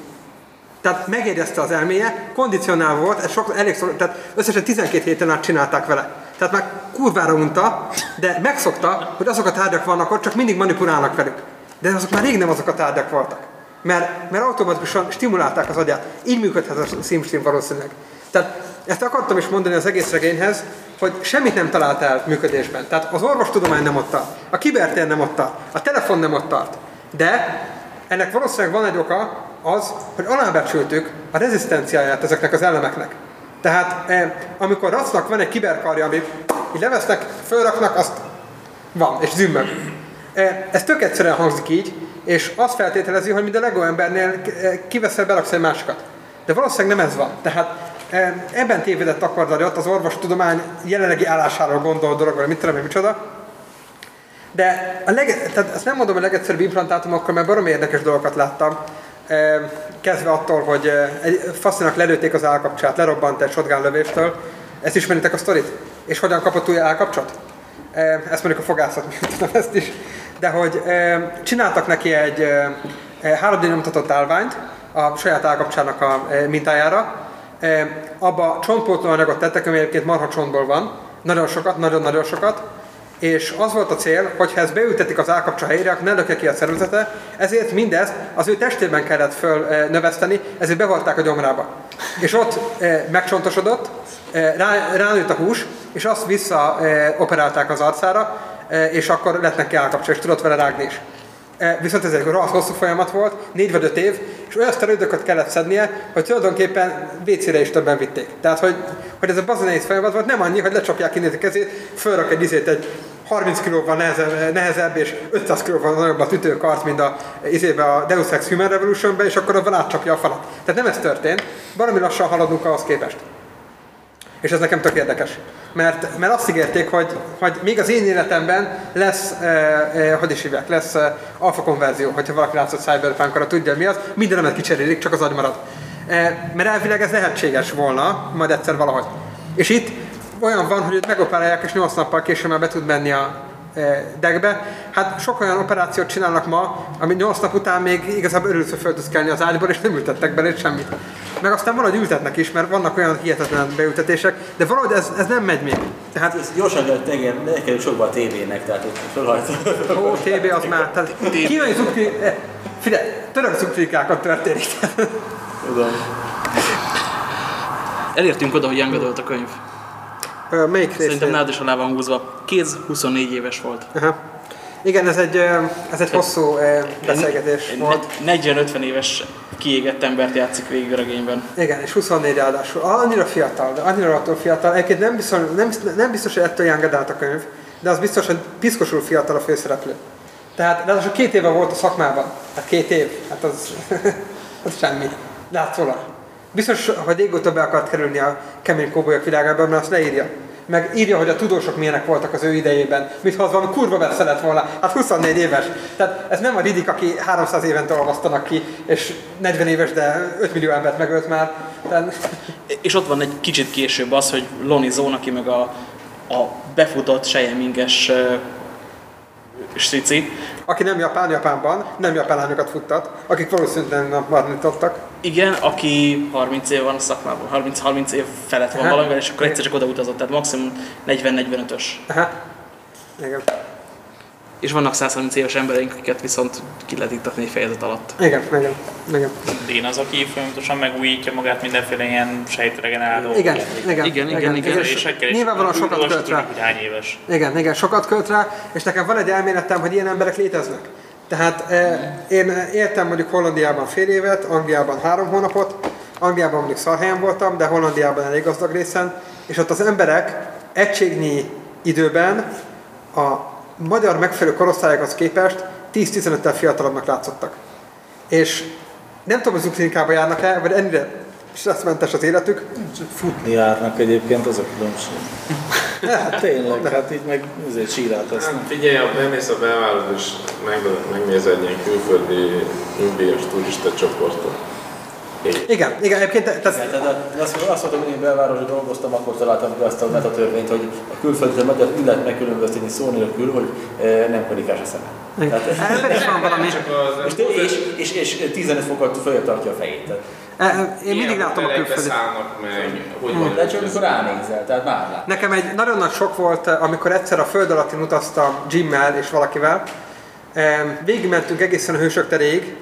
Tehát megjegyezte az elméje, kondicionál volt, ez sok, elég szor, tehát összesen 12 héten át csinálták vele. Tehát már kurvára unta, de megszokta, hogy azok a tárgyak vannak ott, csak mindig manipulálnak velük. De azok már rég nem azok a tárgyak voltak. Mert, mert automatikusan stimulálták az agyát. Így működhet a SimStream valószínűleg. Tehát ezt akartam is mondani az egész regényhez, hogy semmit nem talált el működésben. Tehát az orvostudomány nem ott tart, a kibertér nem ott tart, a telefon nem ott tart. De ennek valószínűleg van egy oka, az, hogy alábecsültük a rezisztenciáját ezeknek az elemeknek. Tehát eh, amikor racnak van egy kiberkarja, amit így levesznek, fölraknak, azt van, és zümmög. Eh, ez tök egyszerűen hangzik így, és azt feltételezi, hogy mind a Lego embernél eh, kiveszel, beraksz egy másikat. De valószínűleg nem ez van. Tehát eh, ebben tévedett akardariat az orvostudomány jelenlegi állásáról gondol dologról, mit tudom micsoda. De a leg, tehát ezt nem mondom a legegyszerűbb implantátumokkal, mert baromi érdekes dolgokat láttam kezdve attól, hogy faszinak lelőtték az állkapcsát, lerobbant egy shotgun lövéstől. Ezt ismeritek a sztorit? És hogyan kapott új állkapcsot? Ezt mondjuk a fogászat [LAUGHS] tudom ezt is. De hogy csináltak neki egy 3D nyomtatott állványt a saját állkapcsának a mintájára. Abba csontpótló anyagot tettek, ami egyébként marha csontból van. Nagyon sokat, nagyon-nagyon sokat és az volt a cél, hogy ha ezt beültetik az állkapcsa helyére, akkor ne lökje ki a szervezete, ezért mindezt az ő testében kellett fölnöveszteni, ezért bevarták a gyomrába. És ott eh, megcsontosodott, eh, rá, ránőtt a hús, és azt visszaoperálták az arcára, eh, és akkor lett neki állkapcsa, és tudott vele rágni is. Viszont ez egy rohadt hosszú folyamat volt, négy vagy öt év, és olyan szteroidokat kellett szednie, hogy tulajdonképpen WC-re is többen vitték. Tehát, hogy, hogy ez a bazanész folyamat volt, nem annyi, hogy lecsapják innen a kezét, fölrak egy izét, egy 30 kilóval nehezebb, nehezebb és 500 kilóval nagyobb a tütőkart, mint a, izébe a Deus Ex Human Revolutionbe, és akkor abban átcsapja a falat. Tehát nem ez történt, valami lassan haladunk ahhoz képest. És ez nekem tök érdekes. Mert, mert azt ígérték, hogy, hogy még az én életemben lesz, eh, eh, hogy is hívják, lesz eh, alfa konverzió, hogyha valaki látszott cyberpunk tudja mi az, mindenemet kicserélik, csak az agy marad. Eh, mert elvileg ez lehetséges volna, majd egyszer valahogy. És itt olyan van, hogy őt megoperálják, és 8 nappal később már be tud menni a e, degbe. Hát sok olyan operációt csinálnak ma, ami 8 nap után még igazából örülsz, hogy föl tudsz kelni az ágyból, és nem ültettek bele semmit. Meg aztán valahogy ültetnek is, mert vannak olyan hihetetlen beültetések, de valahogy ez, ez nem megy még. Tehát ez gyorsan lehet, igen, ne kerül sokba a tévének, tehát fölhajt. Ó, tévé az már, tehát kínai cukri, eh, figyelj, török cukrikákat történik. Tudom. Elértünk oda, hogy engedolt a könyv. Ö, melyik? Szerintem nálad is alá van húzva. Kéz 24 éves volt. Aha. Igen, ez egy, ez egy hosszú beszélgetés Egy volt. 40-50 éves kiégett embert játszik végig a regényben. Igen, és 24 ráadásul. Annyira fiatal, de annyira attól fiatal. Egyébként nem biztos, nem, nem biztos hogy ettől young adult a könyv, de az biztos, hogy piszkosul fiatal a főszereplő. Tehát ráadásul két éve volt a szakmában. Hát két év, hát az, [LAUGHS] az semmi. Látszólag. Biztos, hogy régóta be akart kerülni a kemény kóbolyok világába, mert azt leírja. Meg írja, hogy a tudósok milyenek voltak az ő idejében, mintha az valami kurva messze lett volna. Hát 24 éves. Tehát ez nem a Ridik, aki 300 évente olvasztanak ki, és 40 éves, de 5 millió embert megölt már. Tehát... És ott van egy kicsit később az, hogy Lonnie Zone, aki meg a, a befutott sejeminges strici. Aki nem japán Japánban, nem japán lányokat futtat, akik valószínűleg nem marnítottak. Igen, aki 30 év van a szakmában, 30-30 év felett van valamivel, és akkor egyszer csak oda utazott, tehát maximum 40-45-ös. Aha. Igen. És vannak 130 éves embereink, akiket viszont ki lehet iktatni egy fejezet alatt. Igen, igen, igen. Dén az, aki folyamatosan megújítja magát mindenféle ilyen sejtregeneráló Igen, igen, igen, igen, igen. és Nyilvánvalóan sokat költ rá. hogy hány éves. Igen, igen, sokat költ rá, és nekem van egy elméletem, hogy ilyen emberek léteznek. Tehát eh, én éltem mondjuk Hollandiában fél évet, Angliában három hónapot, Angliában mondjuk szarhelyen voltam, de Hollandiában elég gazdag részen, és ott az emberek egységnyi időben a magyar megfelelő korosztályokhoz képest 10-15-tel fiatalabbnak látszottak. És nem tudom, hogy klinikába járnak el, vagy ennyire stresszmentes az életük. Csak futni járnak egyébként, az a különbség. Hát [LAUGHS] tényleg, hát így meg azért sírát azt. Hát figyelj, ha bemész a belvárosba és meg, megnézed egy ilyen külföldi nyugdíjas turista csoportot. Igen, igen, egyébként te, te, Igen, tehát azt, azt mondtam, hogy én belvárosban dolgoztam, akkor találtam ki azt a metatörvényt, hogy a külföldi magyar illet megkülönböztetni szó nélkül, hogy eh, nem karikás a szeme. Tehát, Ebben is van valami. és, és, és, és, 15 fokat följebb tartja a fejét. Tehát, Eh, Én mindig látom a külföldi. Hmm. van de csak amikor ránézel, tehát már lát. Nekem egy nagyon nagy sok volt, amikor egyszer a föld alattin utaztam Jimmel és valakivel. Végigmentünk egészen a hősök teréig.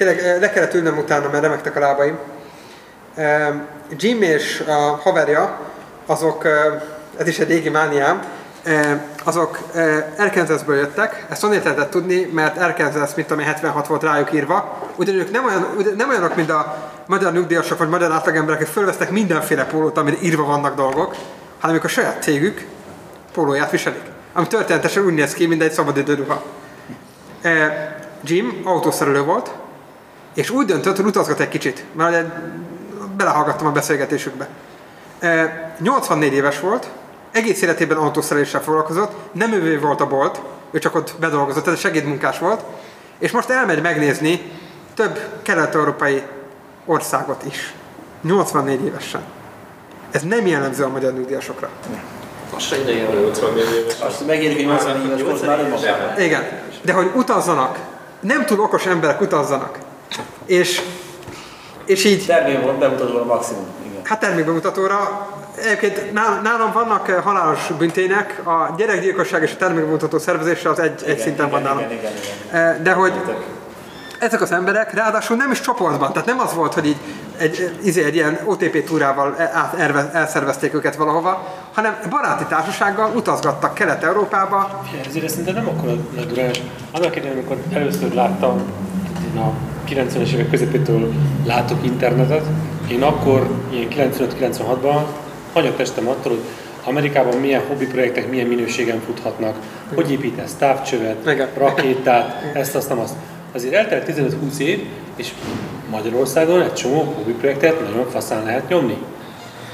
Tényleg eh, le kellett ülnöm utána, mert remektek a lábaim. Jim és a haverja, azok, eh, ez is egy régi mániám, eh, azok Arkansasből jöttek, ezt onnan lehetett tudni, mert Arkansas, mint ami 76 volt rájuk írva, ugyan ők nem, olyan, nem olyanok, mint a magyar nyugdíjasok vagy magyar átlagemberek, akik fölvesznek mindenféle pólót, amire írva vannak dolgok, hanem ők a saját cégük pólóját viselik. Ami történetesen úgy néz ki, mint egy szabadidőruha. Jim autószerelő volt, és úgy döntött, hogy utazgat egy kicsit, mert ugye belehallgattam a beszélgetésükbe. Eh, 84 éves volt, egész életében autószereléssel foglalkozott, nem ővé volt a bolt, ő csak ott bedolgozott, ez segédmunkás volt, és most elmegy megnézni több kelet-európai országot is. 84 évesen. Ez nem jellemző a magyar nyugdíjasokra. Az se van 84 éves. Azt megérjük, hogy 84 éves volt már. Igen, de hogy utazzanak, nem túl okos emberek utazzanak. És, és így... Termék bemutatóra maximum. Igen. Hát termékbemutatóra. Egyébként nál- nálam vannak eh, halálos büntények, a gyerekgyilkosság és a termékbemutató szervezése az egy, egy szinten van nálam. Igen, igen, igen. Eh, De hogy ezek az emberek ráadásul nem is csoportban, tehát nem az volt, hogy így egy, izé, egy ilyen OTP túrával e- át- erve- elszervezték őket valahova, hanem baráti társasággal utazgattak Kelet-Európába. Ezért ez szerintem nem akkor nagy durás. Annak idején, amikor először láttam, a 90-es évek közepétől látok internetet, én akkor, ilyen 95-96-ban anyagtestem attól, hogy Amerikában milyen hobbi projektek milyen minőségen futhatnak, hogy építesz távcsövet, rakétát, ezt, azt, nem azt. Azért eltelt 15-20 év, és Magyarországon egy csomó hobbi projektet nagyon faszán lehet nyomni.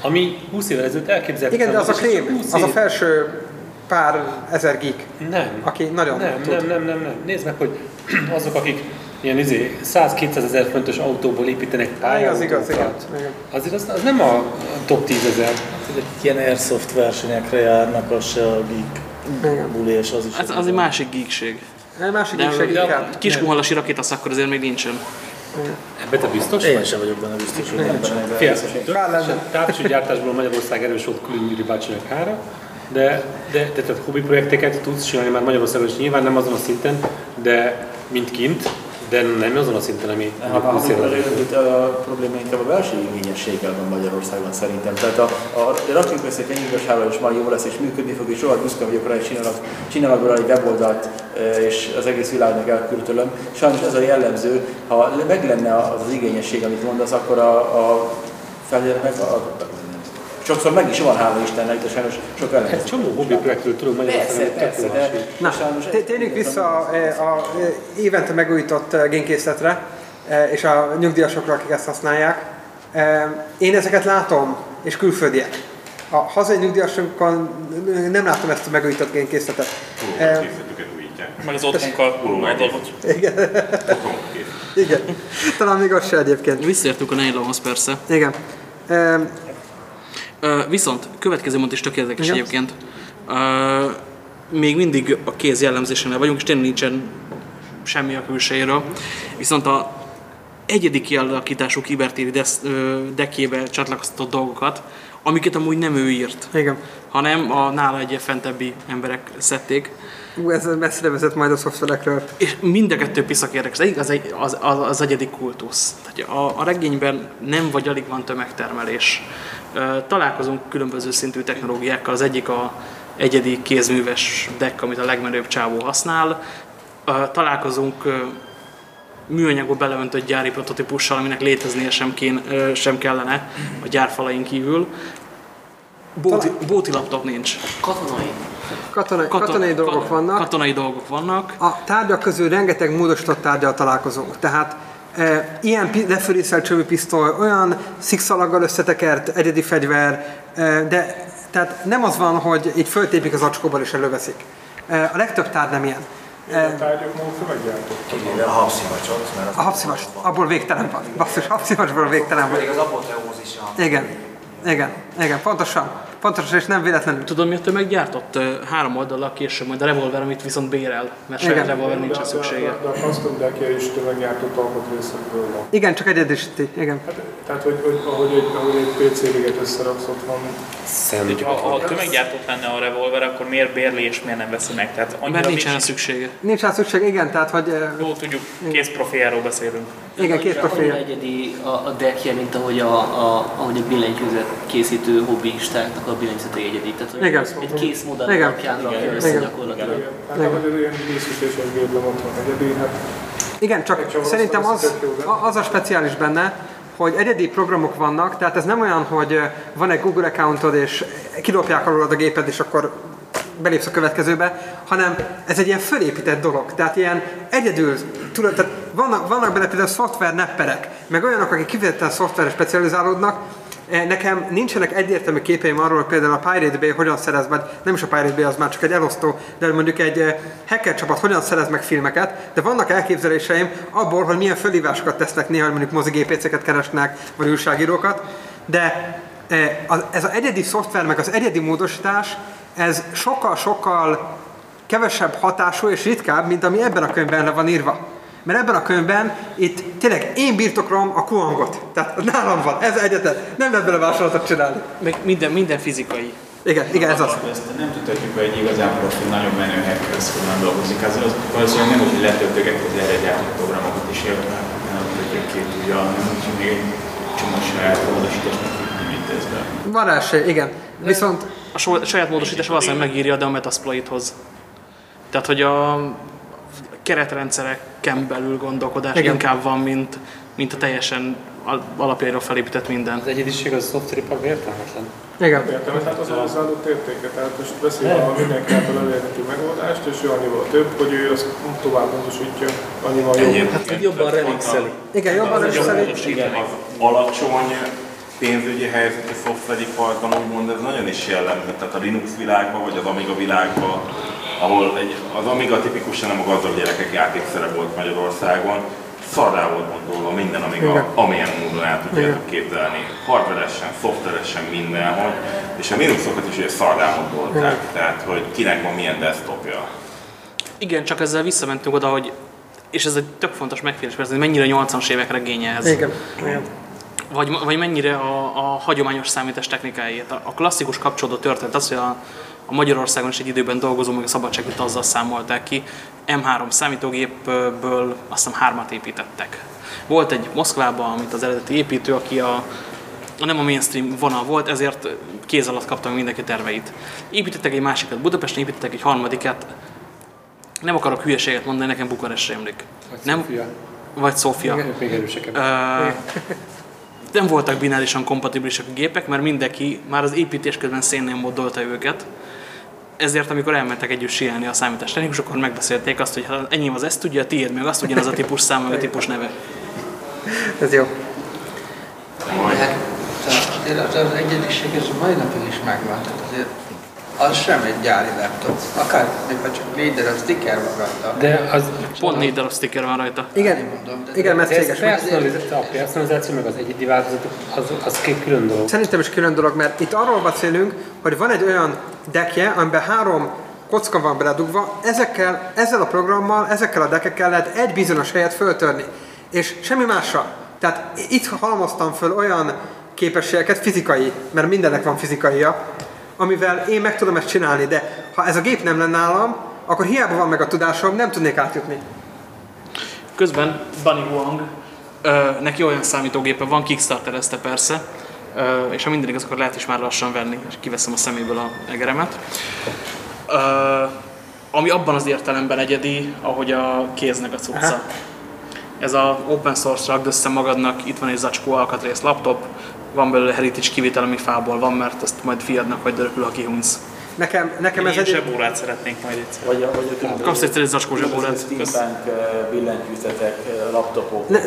Ami 20 évvel ezelőtt elképzelhetetlen. Igen, de az a és csak krém, 20 az a felső pár ezer geek, nem. aki nagyon nem, tud. nem, nem, nem, nem. Nézd meg, hogy [CLEARS THROAT] azok, akik ilyen izé, 100-200 ezer fontos autóból építenek Á, igaz, igaz, igen. igen. Azért az, az nem a top 10 ezer. Ilyen airsoft versenyekre járnak, az se a geek buli, és az is. Ez az egy másik geekség. Egy másik De, geekség de a inkább. kiskuhalasi rakétasz akkor azért még nincsen. Ebbe te biztos Én vagy? sem vagyok benne biztos, hogy Nincs. nem benne. Távcsőgyártásból Magyarország erős volt Különgyűri bácsinak hára, de, de, de tehát hobbi projekteket tudsz csinálni már Magyarországon is nyilván nem azon a szinten, de mint kint, de nem azon a szinten, ami szélben- itt a probléma inkább a belső igényességgel van Magyarországon szerintem. Tehát a, a rakjuk össze egy ennyibősállal, és már jó lesz, és működni fog, és rohadt büszke vagyok rá, és csinálok, csinálok rá egy weboldalt, és az egész világnak elkürtölöm. Sajnos ez a jellemző, ha meg lenne az az igényesség, amit mondasz, akkor a, a felére megadottak Sokszor meg is van, hála Istennek, de sajnos sok ellen. Egy csomó hobbi projektről Magyarországon, Persze, hogy persze, jó de. Na, térjünk vissza a, a, a évente megújított eh, génkészletre. és a nyugdíjasokra, akik ezt használják. Én ezeket látom, és külföldiek. A hazai nyugdíjasokon nem látom ezt a megújított génkészletet. Készletüket újítják. Meg az otthonkkal megoldott. Igen. Igen. Talán még az se egyébként. Visszaértünk a Nylonhoz persze. Igen. Viszont, következő mond is tök érdekes Igen. egyébként. Ö, még mindig a kéz jellemzésénél vagyunk, és tényleg nincsen semmi a külsejéről. Viszont a egyedi kialakítású kibertéri desz- ö, dekébe csatlakoztatott dolgokat, amiket amúgy nem ő írt, Igen. hanem a nála egy fentebbi emberek szedték. Ú, ez messzire vezet majd a szoftverekről. És mind a kettő piszak érdekes. Az az, az, az, az egyedi kultusz. Tehát a, a regényben nem vagy alig van tömegtermelés. Találkozunk különböző szintű technológiákkal. Az egyik a egyedi kézműves deck, amit a legmenőbb csávó használ. Találkozunk műanyagba beleöntött gyári prototípussal, aminek léteznie sem, kén, sem kellene a gyárfalain kívül. Bóti, bóti laptop nincs. Katonai. Katonai, katonai dolgok vannak. Katonai dolgok vannak. A tárgyak közül rengeteg módosított tárgyal találkozunk. Tehát ilyen lefőrészelt csövű pisztoly, olyan szikszalaggal összetekert egyedi fegyver, e, de tehát nem az van, hogy így föltépik az acskóból és előveszik. E, a legtöbb tárgy nem ilyen. Kivéve a habszivacsot, mert az A habszivacs, abból végtelen van. Basszus, habszivacsból végtelen van. pedig az apoteózis. Igen, igen, igen, pontosan. Pontosan, és nem véletlenül. Tudod, miért ő meggyártott Ö, három oldallal később majd a revolver, amit viszont bérel, mert saját revolver nincsen De- szüksége. De, de a custom deckje is tömeggyártott alkatrészekből van. Igen, csak egyedisíti, igen. Tehát, hogy, hogy ahogy, egy, ahogy egy PC véget összeraksz, ott van Hogy ha, ha tömeggyártott lenne a revolver, akkor miért bérli és miért nem veszi meg? Tehát annyira Mert nincsen nincs- szüksége. Nincs rá szükség, igen, tehát hogy... Jó, tudjuk, kész profiáról beszélünk. Igen, két profil. egyedi a, a deckje, mint ahogy a, a, ahogy a billentyűzet készítő hobbiistáknak a billentyűzete egyedi. Tehát hogy Igen. egy kész modell Igen. alapján rakja Igen. össze Igen. gyakorlatilag. Hát díszítéses gépben van egyedi, hát Igen, csak szerintem az- az, a- speciális benne, hogy egyedi programok vannak, tehát ez nem olyan, hogy van egy Google accountod, és kilopják alólad a géped, és akkor belépsz a következőbe, hanem ez egy ilyen fölépített dolog. Tehát ilyen egyedül, tudod, tehát vannak, vannak benne például szoftver nepperek, meg olyanok, akik kifejezetten szoftverre specializálódnak, Eh, Nekem nincsenek egyértelmű képeim arról, hogy például a Pirate Bay hogyan szerez, vagy nem is a Pirate Bay, az már csak egy elosztó, de mondjuk egy eh, hacker csapat hogyan szerez meg filmeket, de vannak elképzeléseim abból, hogy milyen fölhívásokat tesznek néha, hogy mondjuk mozigépéceket keresnek, vagy újságírókat, de eh, ez az egyedi szoftver, meg az egyedi módosítás, ez sokkal-sokkal kevesebb hatású és ritkább, mint ami ebben a könyvben le van írva. Mert ebben a könyvben itt tényleg én birtoklom a kuangot. Tehát nálam van, ez egyetlen. Nem lehet bele másolatot csinálni. Meg minden, minden fizikai. Igen, igen, ez az. Ezt nem tudhatjuk, hogy egy igazán profi, nagyon menő hacker az hogyan dolgozik. Az, az valószínűleg nem úgy, hogy letöltöget az erre gyártott programokat is ért, mert nem tudjuk két tudja, hanem úgy, hogy még egy csomó saját módosításnak nem. Van esély, igen. Viszont A saját módosítás valószínűleg megírja, de a Metasploithoz. Tehát, hogy a keretrendszereken belül gondolkodás Igen. inkább van, mint, mint a teljesen al- alapjairól felépített minden. Az egyediség az szoftveriparban értelmetlen. Igen. Értem, tehát az a hozzáadott értéke. Tehát most beszélünk a mindenki által elérhető megoldást, és ő annyival több, hogy ő azt tovább módosítja, annyival jobb. Hát, hogy jobban remixeli. Igen, jobban remixeli. Az alacsony pénzügyi helyzetű szoftveriparban úgymond ez nagyon is jellemző. Tehát a Linux világban, vagy az Amiga világban, ahol egy, az Amiga tipikusan nem a gazdag gyerekek játékszere volt Magyarországon, szarrá volt gondolva minden Amiga, Igen. amilyen módon el tudjátok képzelni. Hardveresen, szoftveresen, mindenhol. És a Linuxokat is ugye szarrá gondolták. Tehát, hogy kinek van milyen desktopja. Igen, csak ezzel visszamentünk oda, hogy és ez egy tök fontos megfigyelés, ez mennyire 80-as évek regénye ez. Igen. igen. Vagy, vagy mennyire a, a hagyományos számítás technikáját. A, klasszikus kapcsolódó történet az, hogy a, a Magyarországon is egy időben dolgozó, meg a szabadságot azzal számolták ki. M3 számítógépből azt hiszem hármat építettek. Volt egy Moszkvában, amit az eredeti építő, aki a, nem a mainstream vonal volt, ezért kéz alatt kaptam mindenki terveit. Építettek egy másikat Budapesten, építettek egy harmadikat. Nem akarok hülyeséget mondani, nekem Bukarestre emlék. Vagy nem, Szófia. Vagy Szófia. Ők még erősek Ö, nem voltak binárisan kompatibilisek a gépek, mert mindenki már az építés közben szénnén moddolta őket. Ezért, amikor elmentek együtt síelni a számítástechnikusok, akkor megbeszélték azt, hogy ha enyém az ezt tudja, tiéd meg azt ugyanaz a típus szám, meg a típus neve. Ez jó. Hát, tehát az, egyediség ez mai napig is megvan, tehát azért az sem egy gyári laptop. Akár még ha csak négy darab sticker van rajta. De az... Pont négy darab sticker van rajta. Igen, igen, mert De ez céges. personalizáció, a personalizáció meg az egyedi változatok, az, az két külön dolog. Szerintem is külön dolog, mert itt arról beszélünk, hogy van egy olyan deckje, amiben három kocka van beledugva, ezekkel, ezzel a programmal, ezekkel a deckekkel lehet egy bizonyos helyet föltörni. És semmi mással. Tehát itt halmoztam föl olyan képességeket, fizikai, mert mindennek van fizikaia, amivel én meg tudom ezt csinálni, de ha ez a gép nem lenne nálam, akkor hiába van meg a tudásom, nem tudnék átjutni. Közben Bunny Wang, ö, neki olyan számítógépe van, kickstarterezte persze, ö, és ha minden igaz, akkor lehet is már lassan venni, és kiveszem a szeméből a egeremet. Ö, ami abban az értelemben egyedi, ahogy a kéznek a cucca. Aha. Ez a open source rakd össze magadnak, itt van egy zacskó alkatrész laptop, van belőle heritage kivitel, ami fából van, mert azt majd fiadnak vagy dörökül, ha kihunsz. Nekem, nekem ez Én egy... zsebórát szeretnénk majd egyszer. Vagy a, vagy a Kapsz egyszer egy zacskó zsebórát. Steampunk billentyűzetek, laptopok, Ne,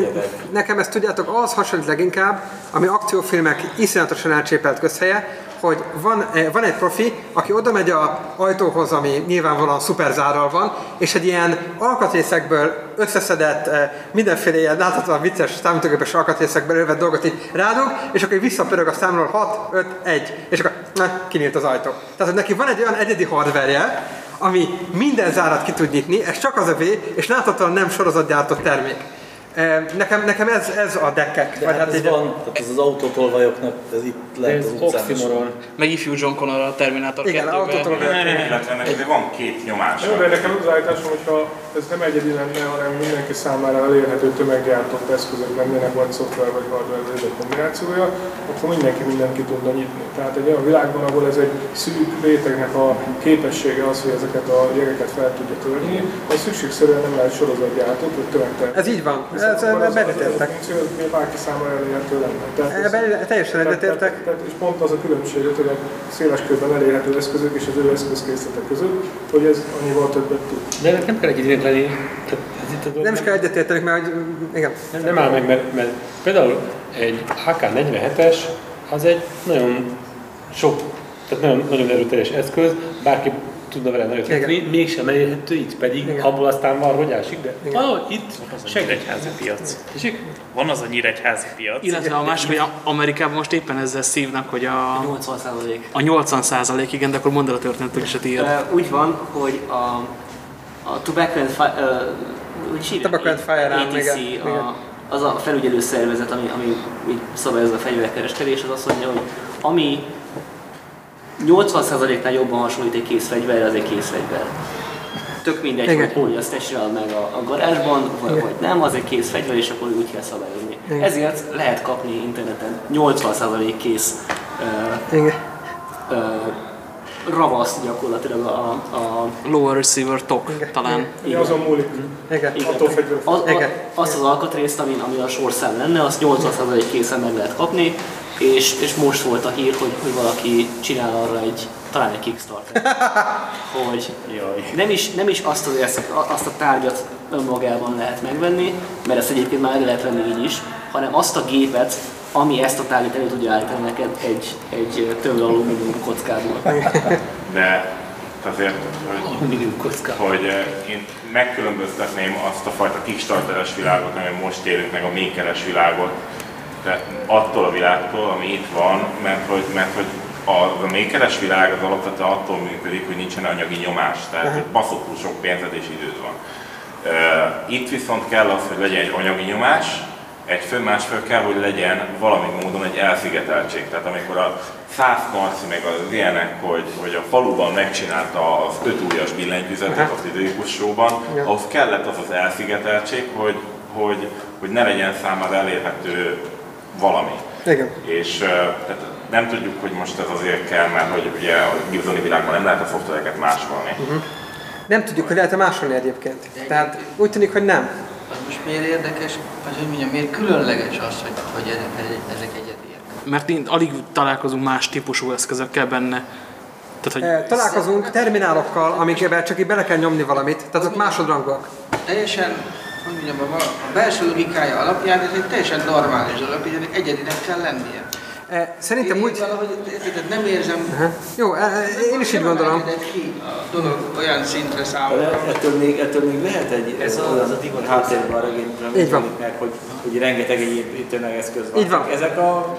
nekem ezt tudjátok, az hasonlít leginkább, ami akciófilmek iszonyatosan elcsépelt közhelye, hogy van, eh, van egy profi, aki oda megy a ajtóhoz, ami nyilvánvalóan szuperzárral van, és egy ilyen alkatrészekből összeszedett, eh, mindenféle ilyen láthatóan vicces számítógépes alkatrészekből ölvett dolgot így rádog, és akkor visszapörög a számról 6, 5, 1, és akkor na, kinyílt az ajtó. Tehát hogy neki van egy olyan egyedi hardverje, ami minden zárat ki tud nyitni, ez csak az övé, és láthatóan nem sorozatgyártott termék. Nekem, nekem ez, ez a deckek. De hát ez így- van, tehát ez az autótolvajoknak, ez itt lehet Ez az utcán is. oxymoron. Meg ifjú John Connor a Terminator Igen, 2-ben. autótolvaj. Illetve ennek van két nyomása. Jó, de nekem az állításom, hogyha ez nem egyedi lenne, hanem mindenki számára elérhető tömeggyártott eszközök lennének, vagy szoftver, vagy hardware, vagy egy kombinációja, akkor mindenki mindent ki tudna nyitni. Tehát egy olyan világban, ahol ez egy szűk rétegnek a képessége az, hogy ezeket a jegyeket fel tudja törni, az szükségszerűen nem lehet sorozatgyártott, vagy tömegtermék. Ez így van. Egyetértek. Ez bárki számára elérhető lenne. Teljesen egyetértek. És pont az a különbség, hogy a széles körben elérhető eszközök és az ő eszközkészletek között, hogy ez annyival többet tud. De nem kell egyedinek lenni. Nem is kell egyetérteni, mert hogy, igen. Nem, nem áll meg, mert, mert például egy AK-47-es az egy nagyon sok, tehát nagyon, nagyon erőteljes eszköz, bárki tudna vele nagyot játszani, mégsem elérhető itt, pedig Igen. abból aztán van, hogy ásik, de Igen. valahogy itt Az a segít. nyíregyházi piac. Tessék? Van az a nyíregyházi piac. Illetve a másik, hogy a- Amerikában most éppen ezzel szívnak, hogy a, 80 százalék. a 80 százalék, igen, de akkor mondd el a történetet, is a tiéd. Úgy van, hogy a, a Tobacco and Fire, uh, hogy hívják? Tobacco and Firearm, ATC, igen, igen. A, az a felügyelő szervezet, ami, ami szabályozza a fegyverkereskedés, az azt mondja, hogy ami 80%-nál jobban hasonlít egy készfegyverre, az egy készfegyver. Tök mindegy, Igen. hogy, hogy azt te csinálod meg a, a garázsban, vagy, Igen. vagy nem, az egy készfegyver, és akkor úgy kell szabályozni. Igen. Ezért lehet kapni interneten 80% kész uh, Igen. uh, ravaszt gyakorlatilag a, a Lower receiver tok talán. Ugye azon múlik, Igen. igen. Az, a, Igen. azt az alkatrészt, ami, ami a sorszám lenne, azt 80% készen meg lehet kapni, és, és most volt a hír, hogy, hogy valaki csinál arra egy, talán egy Kickstarter, [LAUGHS] hogy nem is, nem is azt, az eszk, azt a tárgyat önmagában lehet megvenni, mert ezt egyébként már lehet venni így is, hanem azt a gépet, ami ezt a tárgyat elő tudja állítani neked egy, egy több alumínium kockából. [LAUGHS] De azért, hogy, hogy eh, én megkülönböztetném azt a fajta kickstarteres világot, ami most élünk, meg a makeres világot, de attól a világtól, ami itt van, mert hogy, mert hogy a, a makeres világ az alapvetően attól működik, hogy nincsen anyagi nyomás, tehát hogy baszottul sok pénzed és időd van. Itt viszont kell az, hogy legyen egy anyagi nyomás, egy fő másfél kell, hogy legyen valami módon egy elszigeteltség. Tehát amikor a Szászmarci meg az ilyenek, hogy, hogy a faluban megcsinálta az öt ujjas billentyűzetet az időikus showban, ahhoz kellett az az elszigeteltség, hogy, hogy, hogy ne legyen számára elérhető valami. Igen. És tehát nem tudjuk, hogy most ez azért kell, mert hogy ugye a Gibsoni világban nem lehet a szoftvereket másolni. Nem tudjuk, hogy lehet-e másolni egyébként. Tehát úgy tűnik, hogy nem. Az most miért érdekes, vagy hogy mondjam, miért különleges az, hogy, hogy ezek, ezek egyediek? Mert én alig találkozunk más típusú eszközökkel benne. Tehát, hogy Találkozunk terminálokkal, amikben csak így bele kell nyomni valamit, tehát azok másodrangúak. Teljesen mondjam, a, a belső logikája alapján ez egy teljesen normális dolog, hogy egyedinek kell lennie. E, Szerintem én úgy... valahogy nem érzem, Aha. Jó, e, e, én is így gondolom. ki a dolog olyan szintre számomra. ettől még, ettől még lehet egy Ez olyan az a divat háttérben a regényben, meg, hogy, hogy rengeteg egyéb tömegeszköz van. Így van. Ezek a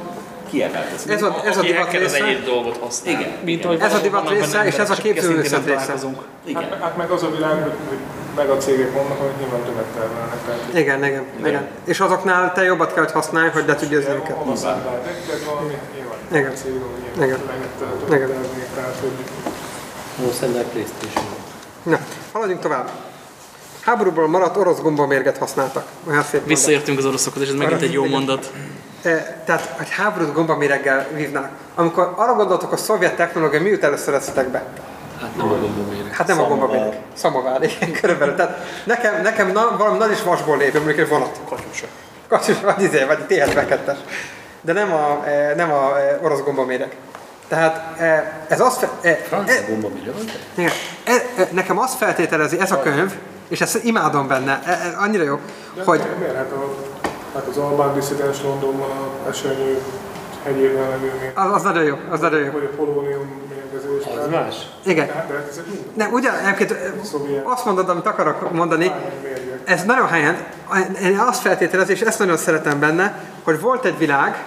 kiemelt. Ez a, ez a Aki divat hacker, az része. egyéb dolgot használ. Igen. Mint ahogy Ez a divat része, és ez a képzőművészet része. találkozunk. Igen. Hát, hát meg az a világ, hogy meg a cégek vannak, hogy nyilván többet termelnek. Tehát, hogy Igen, igen, igen. És azoknál te jobbat kell, hogy használj, hogy le tudj győzni őket. a nyilván Igen. a Igen. Igen. szerintem Playstation. Na, haladjunk tovább. Háborúból maradt orosz gombamérget használtak. Olyan szép mondat. Visszaértünk az oroszokhoz, és ez megint egy jó Igen. mondat. Tehát, hogy háborút gombaméreggel vívnak. Amikor arra gondoltok, a szovjet technológia miut először eszetek be? Hát nem a gombaméreg. Hát nem a gombaméreg. Szamovár, igen, körülbelül. Tehát nekem, nekem na, valami nagy is vasból lép, mondjuk egy vonat. Katyusa. Kacsus, vagy izé, vagy T-72-es. De nem a, e, nem a e, orosz gombaméreg. Tehát e, ez azt... Fe, Francia e, gombaméreg igen, e, e, nekem azt feltételezi ez a könyv, és ezt imádom benne, e, e, annyira jó, De hogy miért? Hát, a, hát az Albán disszidens Londonban a esernyő hegyében levő az, az nagyon jó, az nagyon jó. vagy a polónium mérgezés. Az más. Igen. Hát, de hát ezek mind Nem, ugyan, egyébként azt mondod, amit akarok mondani, ez nagyon helyen, én azt feltételezem, és ezt nagyon szeretem benne, hogy volt egy világ,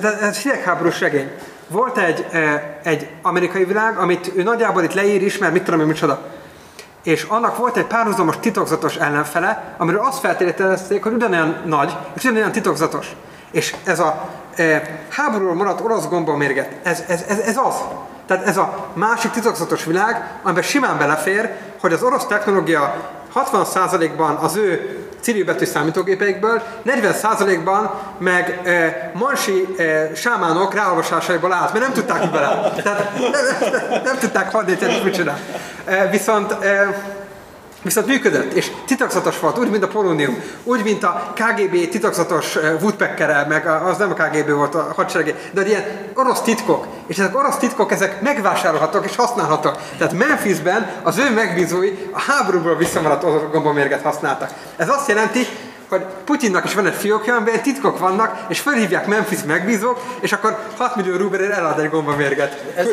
de ez hidegháborús regény, volt egy, eh, egy amerikai világ, amit ő nagyjából itt leír is, mert mit tudom én micsoda. És annak volt egy párhuzamos titokzatos ellenfele, amiről azt feltételezték, hogy ugyanolyan nagy, és ugyanolyan titokzatos. És ez a e, háborúról maradt orosz gombamérget, ez, ez, ez, ez az. Tehát ez a másik titokzatos világ, amiben simán belefér, hogy az orosz technológia 60%-ban az ő cirilbetű számítógépeikből, 40%-ban meg e, mansi e, sámánok ráolvasásaiból állt, mert nem tudták mi bele. Tehát nem, nem, nem tudták hadnézni, és mit csinál. E, viszont e, Viszont működött, és titokzatos volt, úgy, mint a polónium, úgy, mint a KGB titokzatos eh, Woodpeckerrel, meg az nem a KGB volt a hadseregi, de ilyen orosz titkok, és ezek orosz titkok, ezek megvásárolhatók és használhatók. Tehát Memphisben az ő megbízói a háborúból visszamaradt orosz gombamérget használtak. Ez azt jelenti, hogy Putyinnak is van egy fiókja, amiben titkok vannak, és felhívják Memphis megbízók, és akkor 6 millió rubelért elad egy gombamérget. Ez,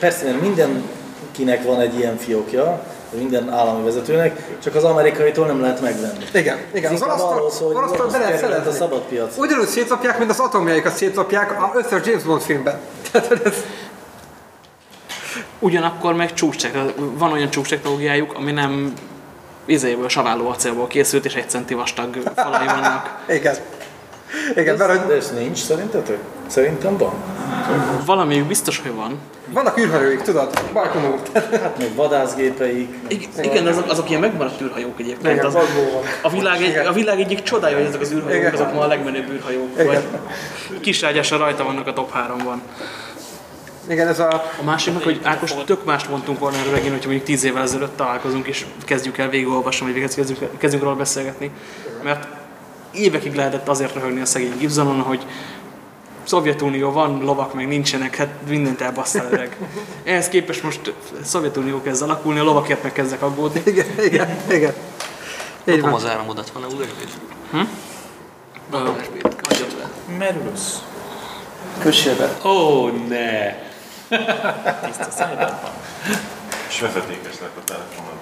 persze, mert mindenkinek van egy ilyen fiókja, minden állami vezetőnek, csak az amerikaitól nem lehet megvenni. Igen, igen. Az orosztól, szól, hogy orosztól orosz be lehet a szabad piac. Ugyanúgy szétlopják, mint az atomjaikat szétlopják a összes James Bond filmben. [LAUGHS] Tehát hogy ez... Ugyanakkor meg csúcs van olyan csúcs technológiájuk, ami nem izéből, saváló acélból készült, és egy centi vastag falai vannak. [LAUGHS] Igen. Igen, ez, mert hogy ez nincs szerintetek? Szerintem van. Valamiük biztos, hogy van. vannak űrhajóik, tudod? Bajkonók. Hát még vadászgépeik. Igen, igen de azok, azok ilyen megmaradt űrhajók egyébként. Igen, Az, a, világ egy, a világ egyik csodája, hogy ezek az űrhajók, Igen. azok ma a legmenőbb űrhajók. Igen. Vagy kisrágyással rajta vannak a top 3-ban. Igen, ez a... A másik meg, hogy Ákos, tök mást mondtunk volna erről megint, hogyha mondjuk 10 évvel ezelőtt találkozunk, és kezdjük el végigolvasni, vagy végig kezdjük, kezdjünk róla beszélgetni. Mert évekig lehetett azért röhögni a szegény Gibsonon, hogy Szovjetunió van, lovak meg nincsenek, hát mindent elbasszál öreg. [LAUGHS] Ehhez képest most Szovjetunió kezd alakulni, a lovakért meg kezdek aggódni. Igen, igen, igen. Így van. az áramodat, van a USB-t? Hm? USB-t, adjad le. Merülsz. Kössél be. Ó, ne! Tiszta szájban van. És vezetékes lett a telefonod.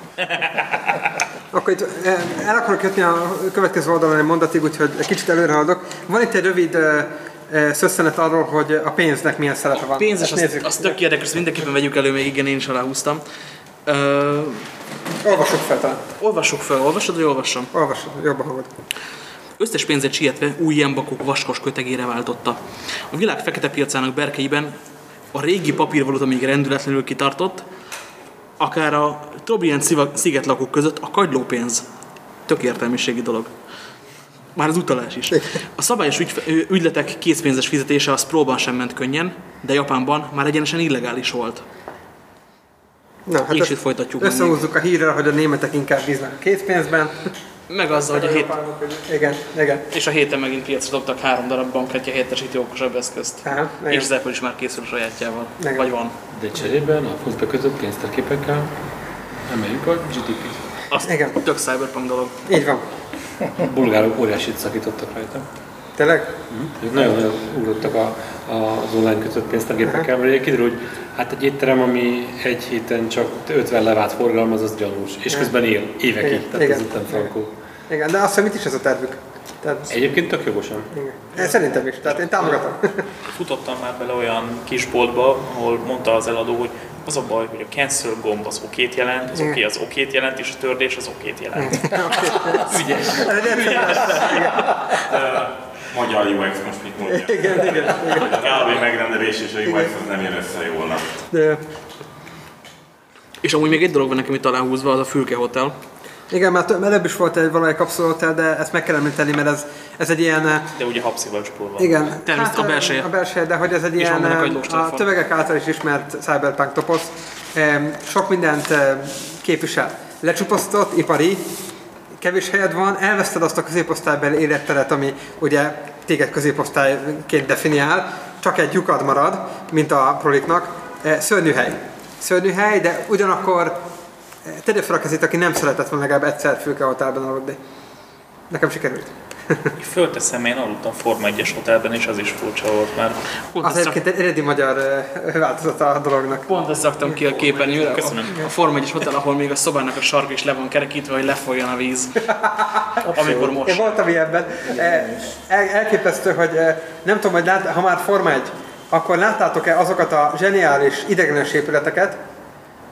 Akkor itt eh, el akarok jutni a következő oldalon egy mondatig, úgyhogy egy kicsit előre haladok. Van itt egy rövid eh, eh, szösszenet arról, hogy a pénznek milyen szerepe van. Pénzes, Ezt az, nézzük. az tök érdekes, mindenképpen vegyük elő, még igen, én is aláhúztam. Ö, Olvassuk fel talán. olvassuk fel, olvasod, vagy olvassam? Olvasod, jobban hallod. Összes pénzet sietve új jembakok vaskos kötegére váltotta. A világ fekete piacának berkeiben a régi papírvaluta még rendületlenül kitartott, akár a Trobriand szigetlakók között a kagylópénz. Tök értelmiségi dolog. Már az utalás is. A szabályos ügy, ügyletek készpénzes fizetése a Spróban sem ment könnyen, de Japánban már egyenesen illegális volt. Na, hát És itt folytatjuk mindig. Összehúzzuk a hírrel, hogy a németek inkább bíznak a készpénzben. Meg azzal, hogy a hét, Igen, igen. és a héten megint piacra dobtak három darab bankkártya helyettesítő okosabb eszközt. Aha, igen. És Apple is már készül a sajátjával. Igen. Vagy van. De cserében a fontba kötött pénztárképekkel emeljük a GDP-t. Azt Igen. tök cyberpunk dolog. Így van. A bulgárok óriásit szakítottak rajta. Tényleg? Ők nagyon-nagyon ugrottak a, a, az online kötött pénzt a gépekkel, mert kiderül, hogy hát egy étterem, ami egy héten csak 50 levált forgalmaz, az gyanús. És Igen. közben él évekig, Igen. tehát ez Igen. után frankó. Igen, de azt hiszem, mit is ez a tervük? Tehát, Egyébként tök jogosan. igen. Szerintem is, tehát én támogatom. [LAUGHS] Futottam már bele olyan kisboltba, ahol mondta az eladó, hogy az a baj, hogy a cancel gomb az okét jelent, az oké az okét jelent, és a tördés az okét jelent. [LAUGHS] Ügyes. Ez egyszerűen- [LAUGHS] Magyar UX most mit mondja? Igen, igen, igen. A kb. megrendelés és a UX az nem jön össze jól. De, És amúgy még egy dolog van nekem itt aláhúzva, az a Fülke Hotel. igen, már előbb is volt egy valami kapszolótel, de ezt meg kell említeni, mert ez, ez egy ilyen... De ugye habszival csapolva. Igen. Természetesen a belseje. A belseje, de hogy ez egy És ilyen a tömegek által is ismert cyberpunk toposz. Sok mindent képvisel. Lecsupasztott, ipari, kevés helyed van, elveszted azt a középosztálybeli életteret, ami ugye téged középosztályként definiál, csak egy lyukad marad, mint a proliknak. Eh, Szörnyű hely. Szörnyű hely, de ugyanakkor eh, tegye fel a kezét, aki nem szeretett volna legalább egyszer fülke hotelben aludni. Nekem sikerült. [LAUGHS] Fölteszem, én aludtam Forma 1-es hotelben, és az is furcsa volt már. Az egyébként egy eredi magyar eh, változata a dolognak. Pont ezt raktam ki a képernyőre. Köszönöm. A, Forma 1 hotel, ahol még a szobának a sarka is le van kerekítve, hogy lefolyjon a víz. Amikor Én most. voltam ilyenben. Eh, El, elképesztő, hogy eh, nem tudom, hogy lát, ha már Forma 1, akkor láttátok-e azokat a zseniális idegenes épületeket,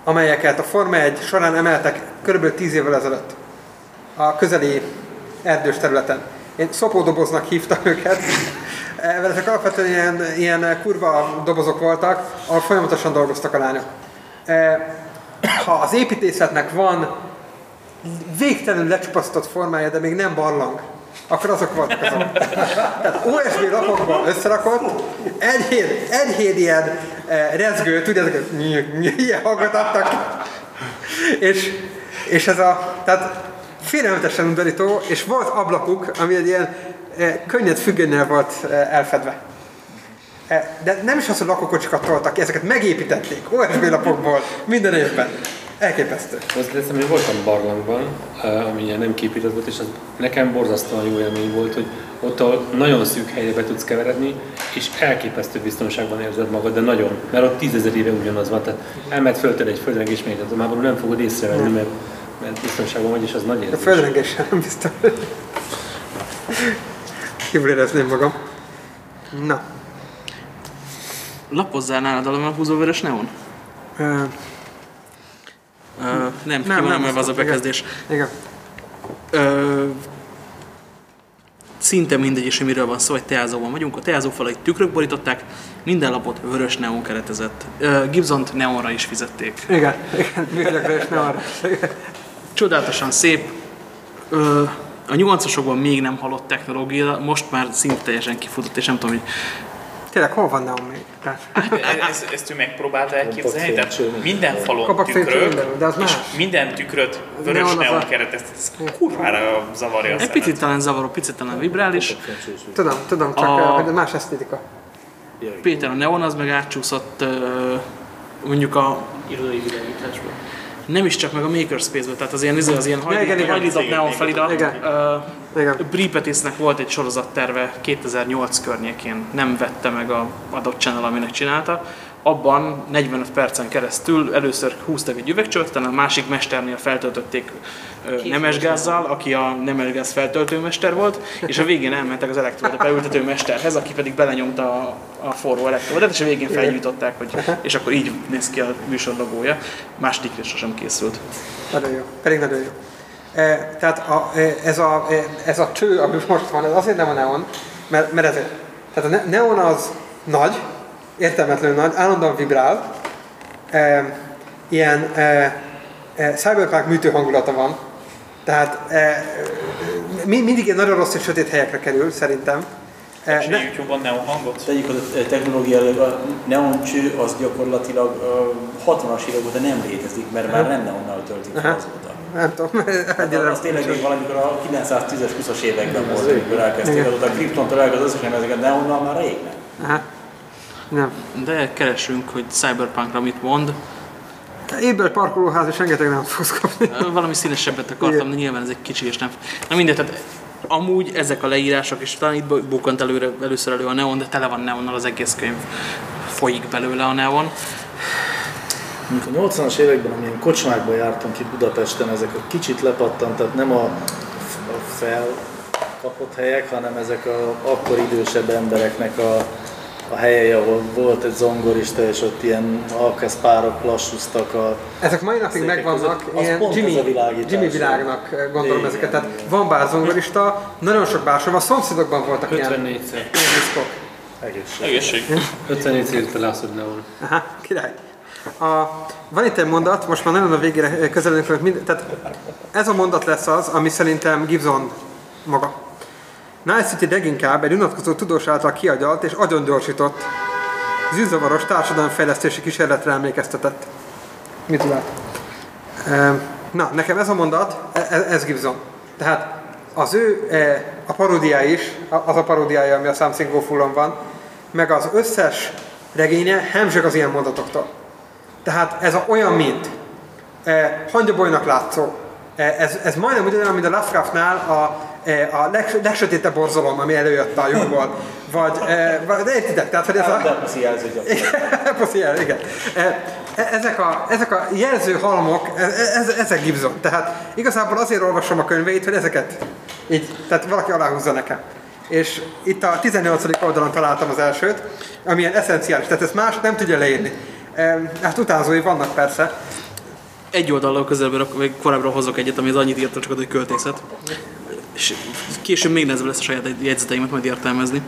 amelyeket a Forma 1 során emeltek kb. 10 évvel ezelőtt a közeli erdős területen. Én szopódoboznak hívtam őket, mert ezek alapvetően ilyen, ilyen kurva dobozok voltak, ahol folyamatosan dolgoztak a lányok. Eh, Ha az építészetnek van végtelenül lecsupaszított formája, de még nem barlang, akkor azok voltak azok. Tehát OSB lapokban összerakott, enyhén, enyhén ilyen eh, rezgő, tudja, ezeket ilyen hangot adtak. És, és ez a, tehát félelmetesen undorító, és volt ablakuk, ami egy ilyen eh, könnyed függönyel volt eh, elfedve. Eh, De nem is az, hogy lakókocsikat toltak ki, ezeket megépítették OSB lapokból minden évben. Elképesztő. Azt hiszem, hogy voltam barlangban, ami nem képített volt, és az nekem borzasztóan jó élmény volt, hogy ott ahol nagyon szűk helyre be tudsz keveredni, és elképesztő biztonságban érzed magad, de nagyon, mert ott tízezer éve ugyanaz van, tehát elmehet fölted egy földrengés, még már nem fogod észrevenni, mert, mert biztonságban vagy, és az nagy A érzés. földrengés nem biztos. Kívül érezném magam. Na. Lapozzál nálad a húzó vörös neon? Ö, Ö, nem, nem, ki nem, az a igen. bekezdés. Igen. Ö, szinte mindegy is, hogy miről van szó, hogy teázóban vagyunk. A teázó falait tükrök borították, minden lapot vörös neon keretezett. Gibson-t neonra is fizették. Igen, igen, műanyagra és ne arra. Csodálatosan szép. Ö, a 80-asokban még nem halott technológia, most már szinte teljesen kifutott, és nem tudom, hogy Tényleg, hol van neon még? Tehát, Ezt, ezt ő megpróbálta elképzelni, tehát minden falon tükrök, de az és más. minden tükröt vörös Neon keretezt, ez kurvára zavarja a egy picit talán zavaró, picit talán vibrális. tudom, tudom, csak A- más esztétika. Péter a neon az meg átcsúszott mondjuk a Irodai világításban. Nem is csak meg a Makerspace-be, tehát az ilyen, izé, az ilyen hajlított neon felirat. Igen. Ö, Igen. Brie Petisnek volt egy sorozatterve 2008 környékén, nem vette meg a adott channel, aminek csinálta. Abban 45 percen keresztül először húztak egy üvegcsövet, utána a másik mesternél feltöltötték nemesgázzal, aki a nemesgáz feltöltőmester volt, és a végén elmentek az elektroda beültető mesterhez, aki pedig belenyomta a, a forró elektrodát, és a végén felgyújtották, hogy, és akkor így néz ki a műsor logója. Másodikra sosem készült. Nagyon jó, pedig nagyon jó. E, tehát a, e, ez, a, e, ez a cső, ami most van, ez azért nem a neon, mert, mert ezért. Tehát a ne- neon az nagy, értelmetlenül nagy, állandóan vibrál, e, ilyen e, e, cyberpunk műtő hangulata van, tehát e, mi, mindig ilyen nagyon rossz és sötét helyekre kerül, szerintem. E, És a YouTube-on neon hangot? Tegyük az a technológiailag a neoncső az gyakorlatilag a 60-as évek óta nem létezik, mert már nem neonnal töltik fel azóta. nem tudom, Hát az [LAUGHS] tényleg még valamikor a 910-es, 20-as években volt, amikor elkezdték, azóta a Kryptontól elkezdett az összes nemezeket neonnal már rég nem. Aha. Nem. De keresünk, hogy Cyberpunkra mit mond. Éből parkolóház és rengeteg nem fogsz kapni. Valami színesebbet akartam, de nyilván ez egy kicsi és nem... Na mindegy, tehát amúgy ezek a leírások, és talán itt bukkant előre, először elő a neon, de tele van neonnal az egész könyv. Folyik belőle a neon. Mint a 80-as években, amilyen kocsmákban jártam ki Budapesten, ezek a kicsit lepattant, tehát nem a, a felkapott helyek, hanem ezek a akkor idősebb embereknek a, a helyei, ahol volt egy zongorista, és ott ilyen alkeszpárok lassúztak a Ezek mai napig megvannak, között. Ilyen Jimmy. Jimmy világnak eh, gondolom Igen. ezeket. Tehát van bár zongorista, nagyon sok bársam, a szomszédokban voltak ilyen 54-szer. ilyen diszkok. Egészség. Egészség. 54 írta le azt, hogy neon. Aha, király. A, van itt egy mondat, most már nagyon a végére közelünk, hogy mind, tehát ez a mondat lesz az, ami szerintem Gibson maga. Nice leginkább egy unatkozó tudós által kiagyalt és agyongyorsított zűrzavaros társadalomfejlesztési kísérletre emlékeztetett. Mit? Ehm, Na, nekem ez a mondat, e- e- ez Gibson. Tehát az ő, e, a paródiája is, az a paródiája, ami a Something Awful-on van, meg az összes regénye hemzseg az ilyen mondatoktól. Tehát ez a olyan, mint e, hangyabolynak látszó. Ez, ez majdnem ugyanolyan, mint a Lovecraftnál a, a leg, legsötétebb borzalom, ami előjött a lyukból. Vagy, e, vagy de értitek, tehát hogy ez a... De puszi jelző jel, igen. [LAUGHS] E, e- Ezek a, ezek a jelző halmok, e- e- ez, ezek Gibson. Tehát igazából azért olvasom a könyveit, hogy ezeket így, tehát valaki aláhúzza nekem. És itt a 18. oldalon találtam az elsőt, ami ilyen eszenciális, tehát ezt más nem tudja leírni. Hát utánzói vannak persze. Egy oldallal közelből, vagy korábbra hozok egyet, ami az annyit írta, csak hogy költészet. És később még nehezebb lesz a saját jegyzeteimet majd értelmezni.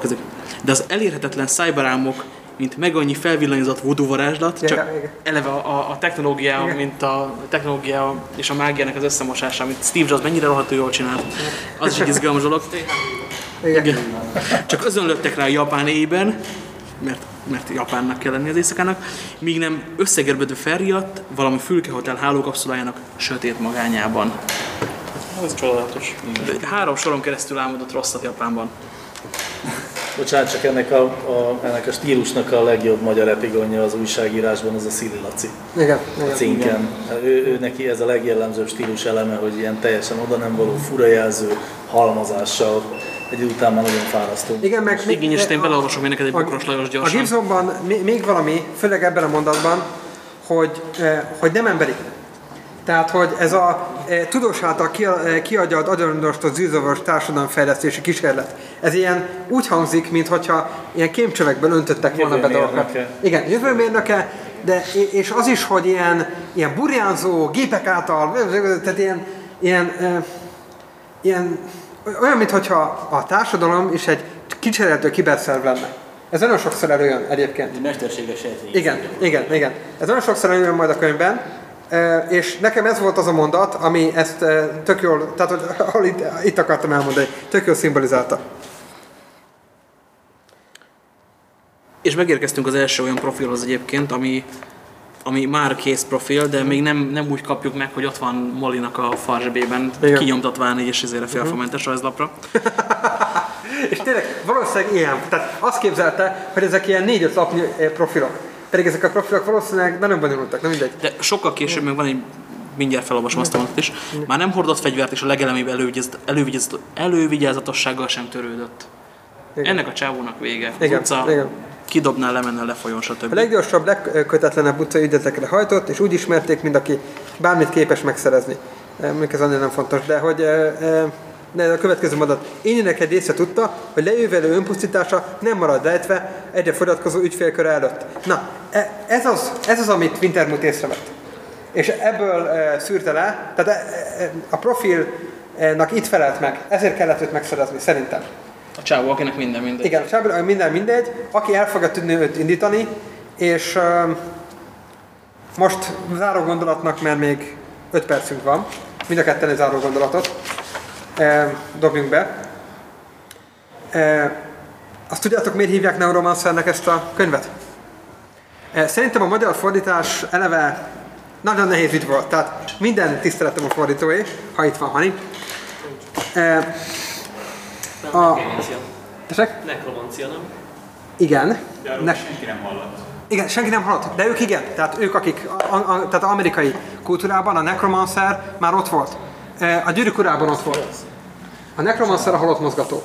Kezdik. De az elérhetetlen cyberálmok, mint meg annyi felvillanyozott voodoo varázslat, csak Igen, igen. eleve a, a, a technológia, Igen. mint a technológia és a mágiának az összemosása, amit Steve Jobs mennyire rohadtul jól csinált. Az is egy izgalmas dolog. Igen. Csak özönlöttek rá a japán éjben, mert, mert japánnak kell lenni az éjszakának, míg nem összegerbedve felriadt valami fülkehotel hálókapszulájának sötét magányában. Ez csodálatos. Három soron keresztül álmodott rosszat Japánban. Bocsánat, csak ennek a, a, ennek a stílusnak a legjobb magyar epigonja az újságírásban az a Szili Laci. Igen, A igen. cinken. Ő, ő, neki ez a legjellemzőbb stílus eleme, hogy ilyen teljesen oda nem való furajelző halmazással egy után már nagyon fárasztó. Igen, meg Igényes, én beleolvasom még neked egy Bokros Lajos A gyorsan. Gibsonban még, még valami, főleg ebben a mondatban, hogy, eh, hogy nem emberi. Tehát, hogy ez a eh, tudós által ki, eh, kiagyalt agyonrostott zűrzavaros társadalomfejlesztési kísérlet, ez ilyen úgy hangzik, mintha ilyen kémcsövekből öntöttek volna be dolgokat. Igen, jövőmérnöke, de és az is, hogy ilyen, ilyen burjánzó, gépek által, tehát ilyen, ilyen, eh, ilyen olyan, mintha a társadalom is egy kicserélhető kiberszerv lenne. Ez nagyon sokszor előjön egyébként. Egy mesterséges sejtény. Igen, igen, igen. Ez nagyon sokszor előjön majd a könyvben, e, és nekem ez volt az a mondat, ami ezt tök jól, tehát hogy, [LAUGHS] ahol itt, itt akartam elmondani, tök jól szimbolizálta. És megérkeztünk az első olyan profilhoz egyébként, ami, ami már kész profil, de még nem, nem úgy kapjuk meg, hogy ott van Molinak a farzsebében, kinyomtatván és ezért a félfamentes rajzlapra. [LAUGHS] És tényleg valószínűleg ilyen, tehát azt képzelte, hogy ezek ilyen négy-öt lapnyi eh, profilok. Pedig ezek a profilok valószínűleg nagyon bonyolultak, nem mindegy. De sokkal később meg van egy, mindjárt felolvasom azt a mondatot is, már nem hordott fegyvert és a legelemibb elővigyázat, elővigyázat, elővigyázatossággal sem törődött. Igen. Ennek a csávónak vége. Igen, utca igen. kidobná, lemenne, lefolyjon, A stb. leggyorsabb, legkötetlenebb utcai ügyetekre hajtott, és úgy ismerték, mint aki bármit képes megszerezni. Mondjuk ez annyira nem fontos, de hogy de a következő mondat. Én neked észre tudta, hogy lejövelő önpusztítása nem marad rejtve egyre fogyatkozó ügyfélkör előtt. Na, e- ez az, ez az amit Wintermuth észrevett. És ebből e, szűrte le, tehát e, e, a profilnak itt felelt meg, ezért kellett őt megszerezni, szerintem. A csávó, akinek minden mindegy. Igen, Sábor, minden mindegy, aki el fogja tudni őt indítani, és uh, most záró gondolatnak, mert még 5 percünk van, mind a ketten egy záró gondolatot dobjunk be. Azt tudjátok, miért hívják Neuromancernek ezt a könyvet? Uh, szerintem a magyar fordítás eleve nagyon nehéz ügy volt, tehát minden tiszteletem a fordítóé, ha itt van Hani. Uh, a, Nekromancia. Tessék? Nekromancia, nem? igen, De ne, senki nem hallott. Igen, senki nem halott, de ők igen. Tehát ők, akik, a, a, tehát amerikai kultúrában a Necromancer már ott volt. E, A gyűrűk urában ott volt. A Necromancer a halott mozgató.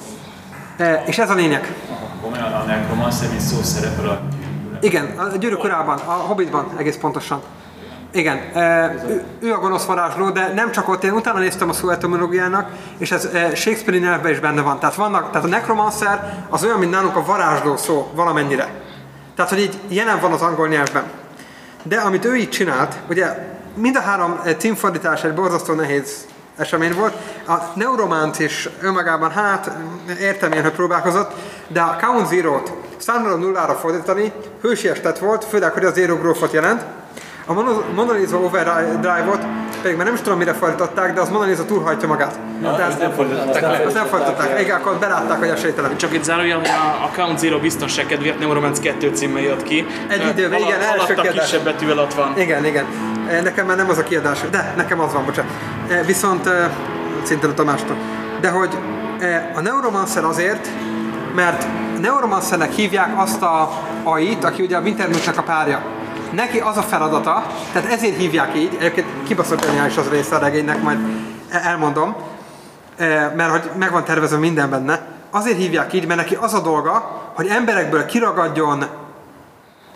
E, És ez a lényeg. Komolyan a Necromancer, mint szó szerepel a Igen, a gyűrűk urában, a Hobbitban egész pontosan. Igen, e, ő, ő a gonosz varázsló, de nem csak ott, én utána néztem a szó etimológiának, és ez e, Shakespeare nyelvben is benne van. Tehát, vannak, tehát a necromancer az olyan, mint nálunk a varázsló szó valamennyire. Tehát, hogy így jelen van az angol nyelvben. De amit ő így csinált, ugye mind a három eh, címfordítás egy borzasztó nehéz esemény volt. A Neuromant is önmagában, hát értem én, hogy próbálkozott, de a Count Zero-t számról nullára fordítani hősies tett volt, főleg, hogy az Zero Growth-ot jelent. A Mono- Mona Lisa Overdrive-ot pedig már nem is tudom, mire fordították, de az Mona Lisa túlhajtja magát. Na, Tehát- azt nem fordították le. Nem fordították, igen, akkor belátták, hogy esélytelen. Csak itt zárójel, hogy a, a Count Zero biztonság kedvéért Neuromance 2 címmel jött ki. Egy időben, alatt- igen, első kiadás. kisebb betűvel ott van. Igen, igen. Nekem már nem az a kiadás, de nekem az van, bocsánat. Viszont szintén a Tamástól. De hogy a Neuromancer azért, mert Neuromancernek hívják azt a AI-t, aki ugye a Wintermute-nek a párja. Neki az a feladata, tehát ezért hívják így, egyébként kibaszott zseniális az része a regénynek, majd e- elmondom, E, mert hogy meg van tervezve minden benne. Azért hívják így, mert neki az a dolga, hogy emberekből kiragadjon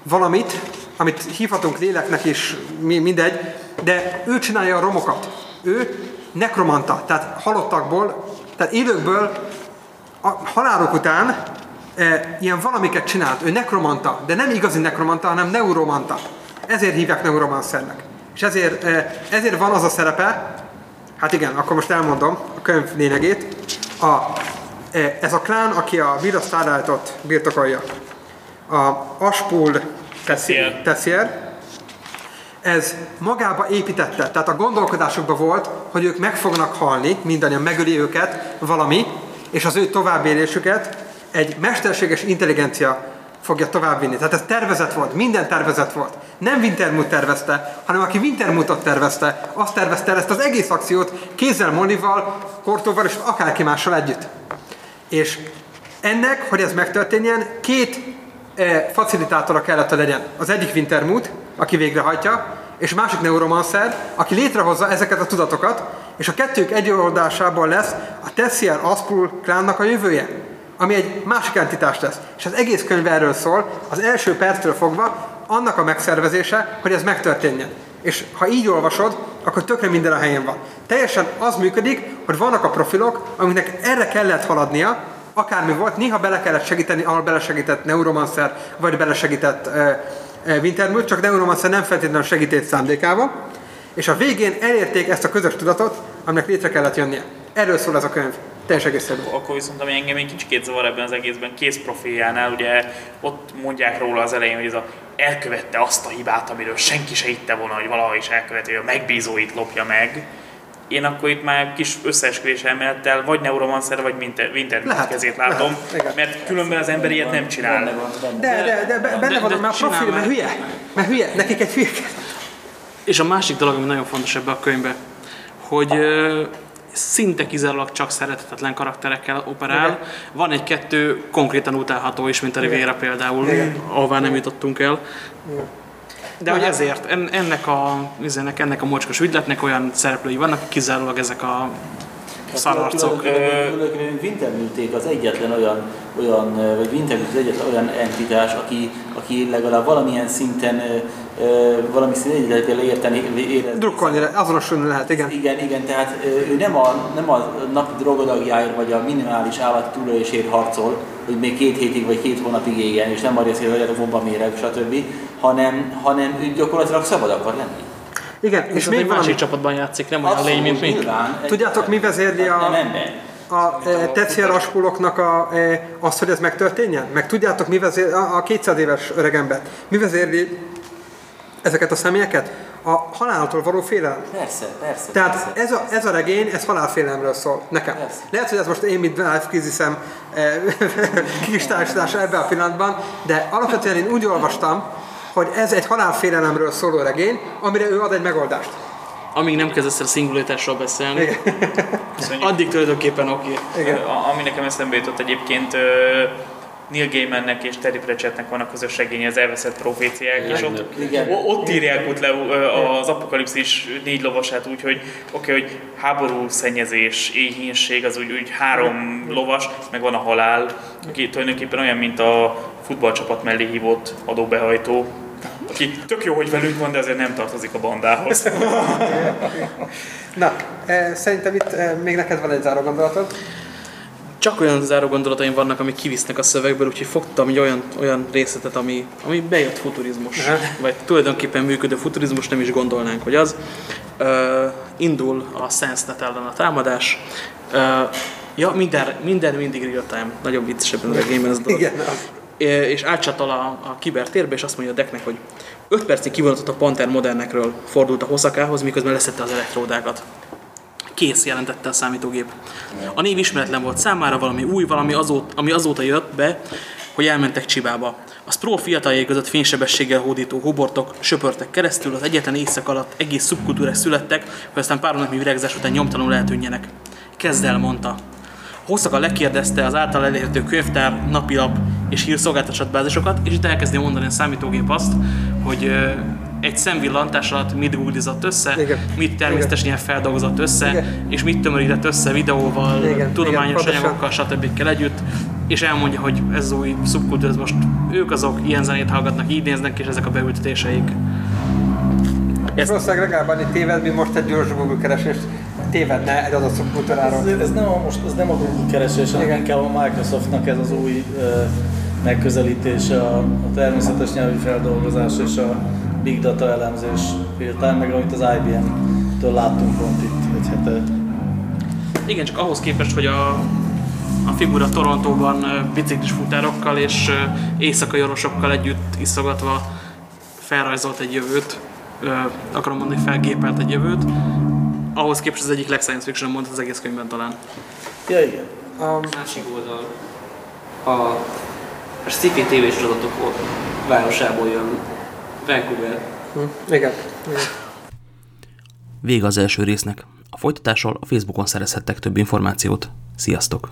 valamit, amit hívhatunk léleknek is, mi- mindegy, de ő csinálja a romokat. Ő nekromanta, tehát halottakból, tehát élőkből a halálok után e, ilyen valamiket csinált. Ő nekromanta, de nem igazi nekromanta, hanem neuromanta. Ezért hívják neuromancernek. És ezért, e, ezért van az a szerepe, hát igen, akkor most elmondom a könyv lényegét. A, e, ez a klán, aki a Vira Starlight-ot birtokolja, a Aspul Tessier. Tessier, ez magába építette, tehát a gondolkodásukban volt, hogy ők meg fognak halni, mindannyian megöli őket valami, és az ő továbbélésüket egy mesterséges intelligencia fogja továbbvinni. Tehát ez tervezet volt, minden tervezet volt. Nem Wintermut tervezte, hanem aki Wintermutot tervezte, azt tervezte el ezt az egész akciót kézzel Mollival, Kortóval és akárki mással együtt. És ennek, hogy ez megtörténjen, két e, facilitátora kellett, hogy legyen. Az egyik Wintermut, aki végrehajtja, és másik Neuromancer, aki létrehozza ezeket a tudatokat, és a kettők egyoldásából lesz a Tessier Aspul klánnak a jövője, ami egy másik entitás lesz. És az egész könyv erről szól, az első perctől fogva, annak a megszervezése, hogy ez megtörténjen. És ha így olvasod, akkor tökre minden a helyén van. Teljesen az működik, hogy vannak a profilok, amiknek erre kellett haladnia, akármi volt, néha bele kellett segíteni, ahol belesegített Neuromancer, vagy belesegített uh, Wintermute, csak Neuromancer nem feltétlenül segített szándékával, és a végén elérték ezt a közös tudatot, aminek létre kellett jönnie. Erről szól ez a könyv. Teljes egészében. Akkor viszont ami engem egy kicsikét zavar ebben az egészben, kész profiljánál, ugye ott mondják róla az elején, hogy ez a elkövette azt a hibát, amiről senki se hitte volna, hogy valaha is elköveti, hogy a megbízóit lopja meg. Én akkor itt már kis összeesküvés elmélettel vagy Neuromancer, vagy Winter, kezét látom, lehet, mert különben az ember ilyet nem csinál. De, de, de, be- benne van, mert a profil, mert hülye. Mert hülye, nekik egy hülye. És a másik dolog, ami nagyon fontos ebbe a könyvbe, hogy szinte kizárólag csak szerethetetlen karakterekkel operál. Igen. Van egy-kettő konkrétan utálható is, mint a Rivera például, Igen. ahová nem jutottunk el. De Na, hogy hát- ezért, en- ennek a, ennek, ennek a mocskos ügyletnek olyan szereplői vannak, kizárólag ezek a szararcok. Tulajdonképpen Wintermüték az egyetlen olyan, olyan vagy Wintermüt az egyetlen olyan entitás, aki, aki legalább valamilyen szinten valami szinten érteni, érezni. Drukkolni lehet, azonosulni lehet, igen. Igen, igen, tehát ő nem a, nem a napi drogodagjáért vagy a minimális állati túlélésért harcol, hogy még két hétig vagy két hónapig éljen, és nem arra szél, hogy a bombaméreg, stb., hanem, hanem ő gyakorlatilag szabad akar lenni. Igen, és És még egy valami. másik csapatban játszik, nem olyan lény, mint mi. Tudjátok, mi vezérli a, Nem ember. a e, Tetszier aspuloknak a, e, azt, hogy ez megtörténjen? Meg tudjátok, mi vezér, a, a 200 éves öregembert? Mi vezérli ezeket a személyeket? A haláltól való félelem. Persze, persze. Tehát persze. ez a, ez a regény, ez halálfélelemről szól nekem. Persze. Lehet, hogy ez most én, mint Life Crisis-em e, [LAUGHS] kristályosítás ebben a pillanatban, de alapvetően én úgy olvastam, hogy ez egy halálfélelemről szóló regény, amire ő ad egy megoldást. Amíg nem kezdesz el szingulitásról beszélni, Köszönjük. addig tulajdonképpen oké. Igen. A- Ami nekem eszembe jutott egyébként, ö, Neil Gaimannek és Terry Pratchettnek van a közös regénye, az elveszett proféciák, és ott, Igen. ott írják ott le az apokalipszis négy lovasát úgy, hogy oké, okay, hogy háború, szennyezés, éhínség, az úgy, úgy három lovas, meg van a halál, aki tulajdonképpen olyan, mint a futballcsapat mellé hívott adóbehajtó, aki tök jó, hogy velünk van, de azért nem tartozik a bandához. [LAUGHS] Na, eh, szerintem itt eh, még neked van egy záró gondolatod. Csak olyan záró gondolataim vannak, amik kivisznek a szövegből, úgyhogy fogtam egy olyan, olyan részletet, ami, ami bejött futurizmus. Aha. Vagy tulajdonképpen működő futurizmus, nem is gondolnánk, hogy az. Uh, indul a SenseNet ellen a támadás. Uh, ja, minden, minden mindig real time. Nagyon vicces ebben a regényben ez a dolog. Igen, és átcsatol a, a kibertérbe, és azt mondja a Decknek, hogy 5 percig kivonatott a Panther modernekről fordult a Hosakához, miközben leszette az elektródákat. Kész, jelentette a számítógép. A név ismeretlen volt számára, valami új, valami azóta, ami azóta jött be, hogy elmentek Csibába. A Sproul fiataljai között fénysebességgel hódító hobortok söpörtek keresztül, az egyetlen éjszak alatt egész szubkultúrák születtek, hogy aztán pár napnyi virágzás után nyomtalanul eltűnjenek. Kezd el, mondta. Hosszaka lekérdezte az által elérhető könyvtár, napilap és hírszolgáltatás bázisokat, és itt elkezdi mondani a számítógép azt, hogy egy szemvillantás alatt mit googlizott össze, Igen. mit természetesen ilyen feldolgozott össze, Igen. és mit tömörített össze videóval, Igen, tudományos igen, anyagokkal, stb. együtt, és elmondja, hogy ez az új szubkultúra, ez most ők azok, ilyen zenét hallgatnak, így néznek, és ezek a beültetéseik. Ez valószínűleg legalább annyi téved, mint most egy gyors Google keresés tévedne egy adott szubkultúráról. Ez, ez, nem a, most, ez nem a Google keresés, hanem inkább a Microsoftnak ez az új ö, megközelítése, a, a természetes nyelvi feldolgozás és a big data elemzés real meg amit az IBM-től láttunk pont itt egy hete. Igen, csak ahhoz képest, hogy a, a figura Torontóban biciklis futárokkal és éjszakai orosokkal együtt iszogatva felrajzolt egy jövőt, akarom mondani, felgépelt egy jövőt, ahhoz képest az egyik legscience fiction mondta az egész könyvben talán. Ja, igen. Um, Másik oldal. A, a sci-fi tévésorozatok városából jön Vancouver. hm, igen. igen. Vége az első résznek. A folytatásról a Facebookon szerezhettek több információt. Sziasztok!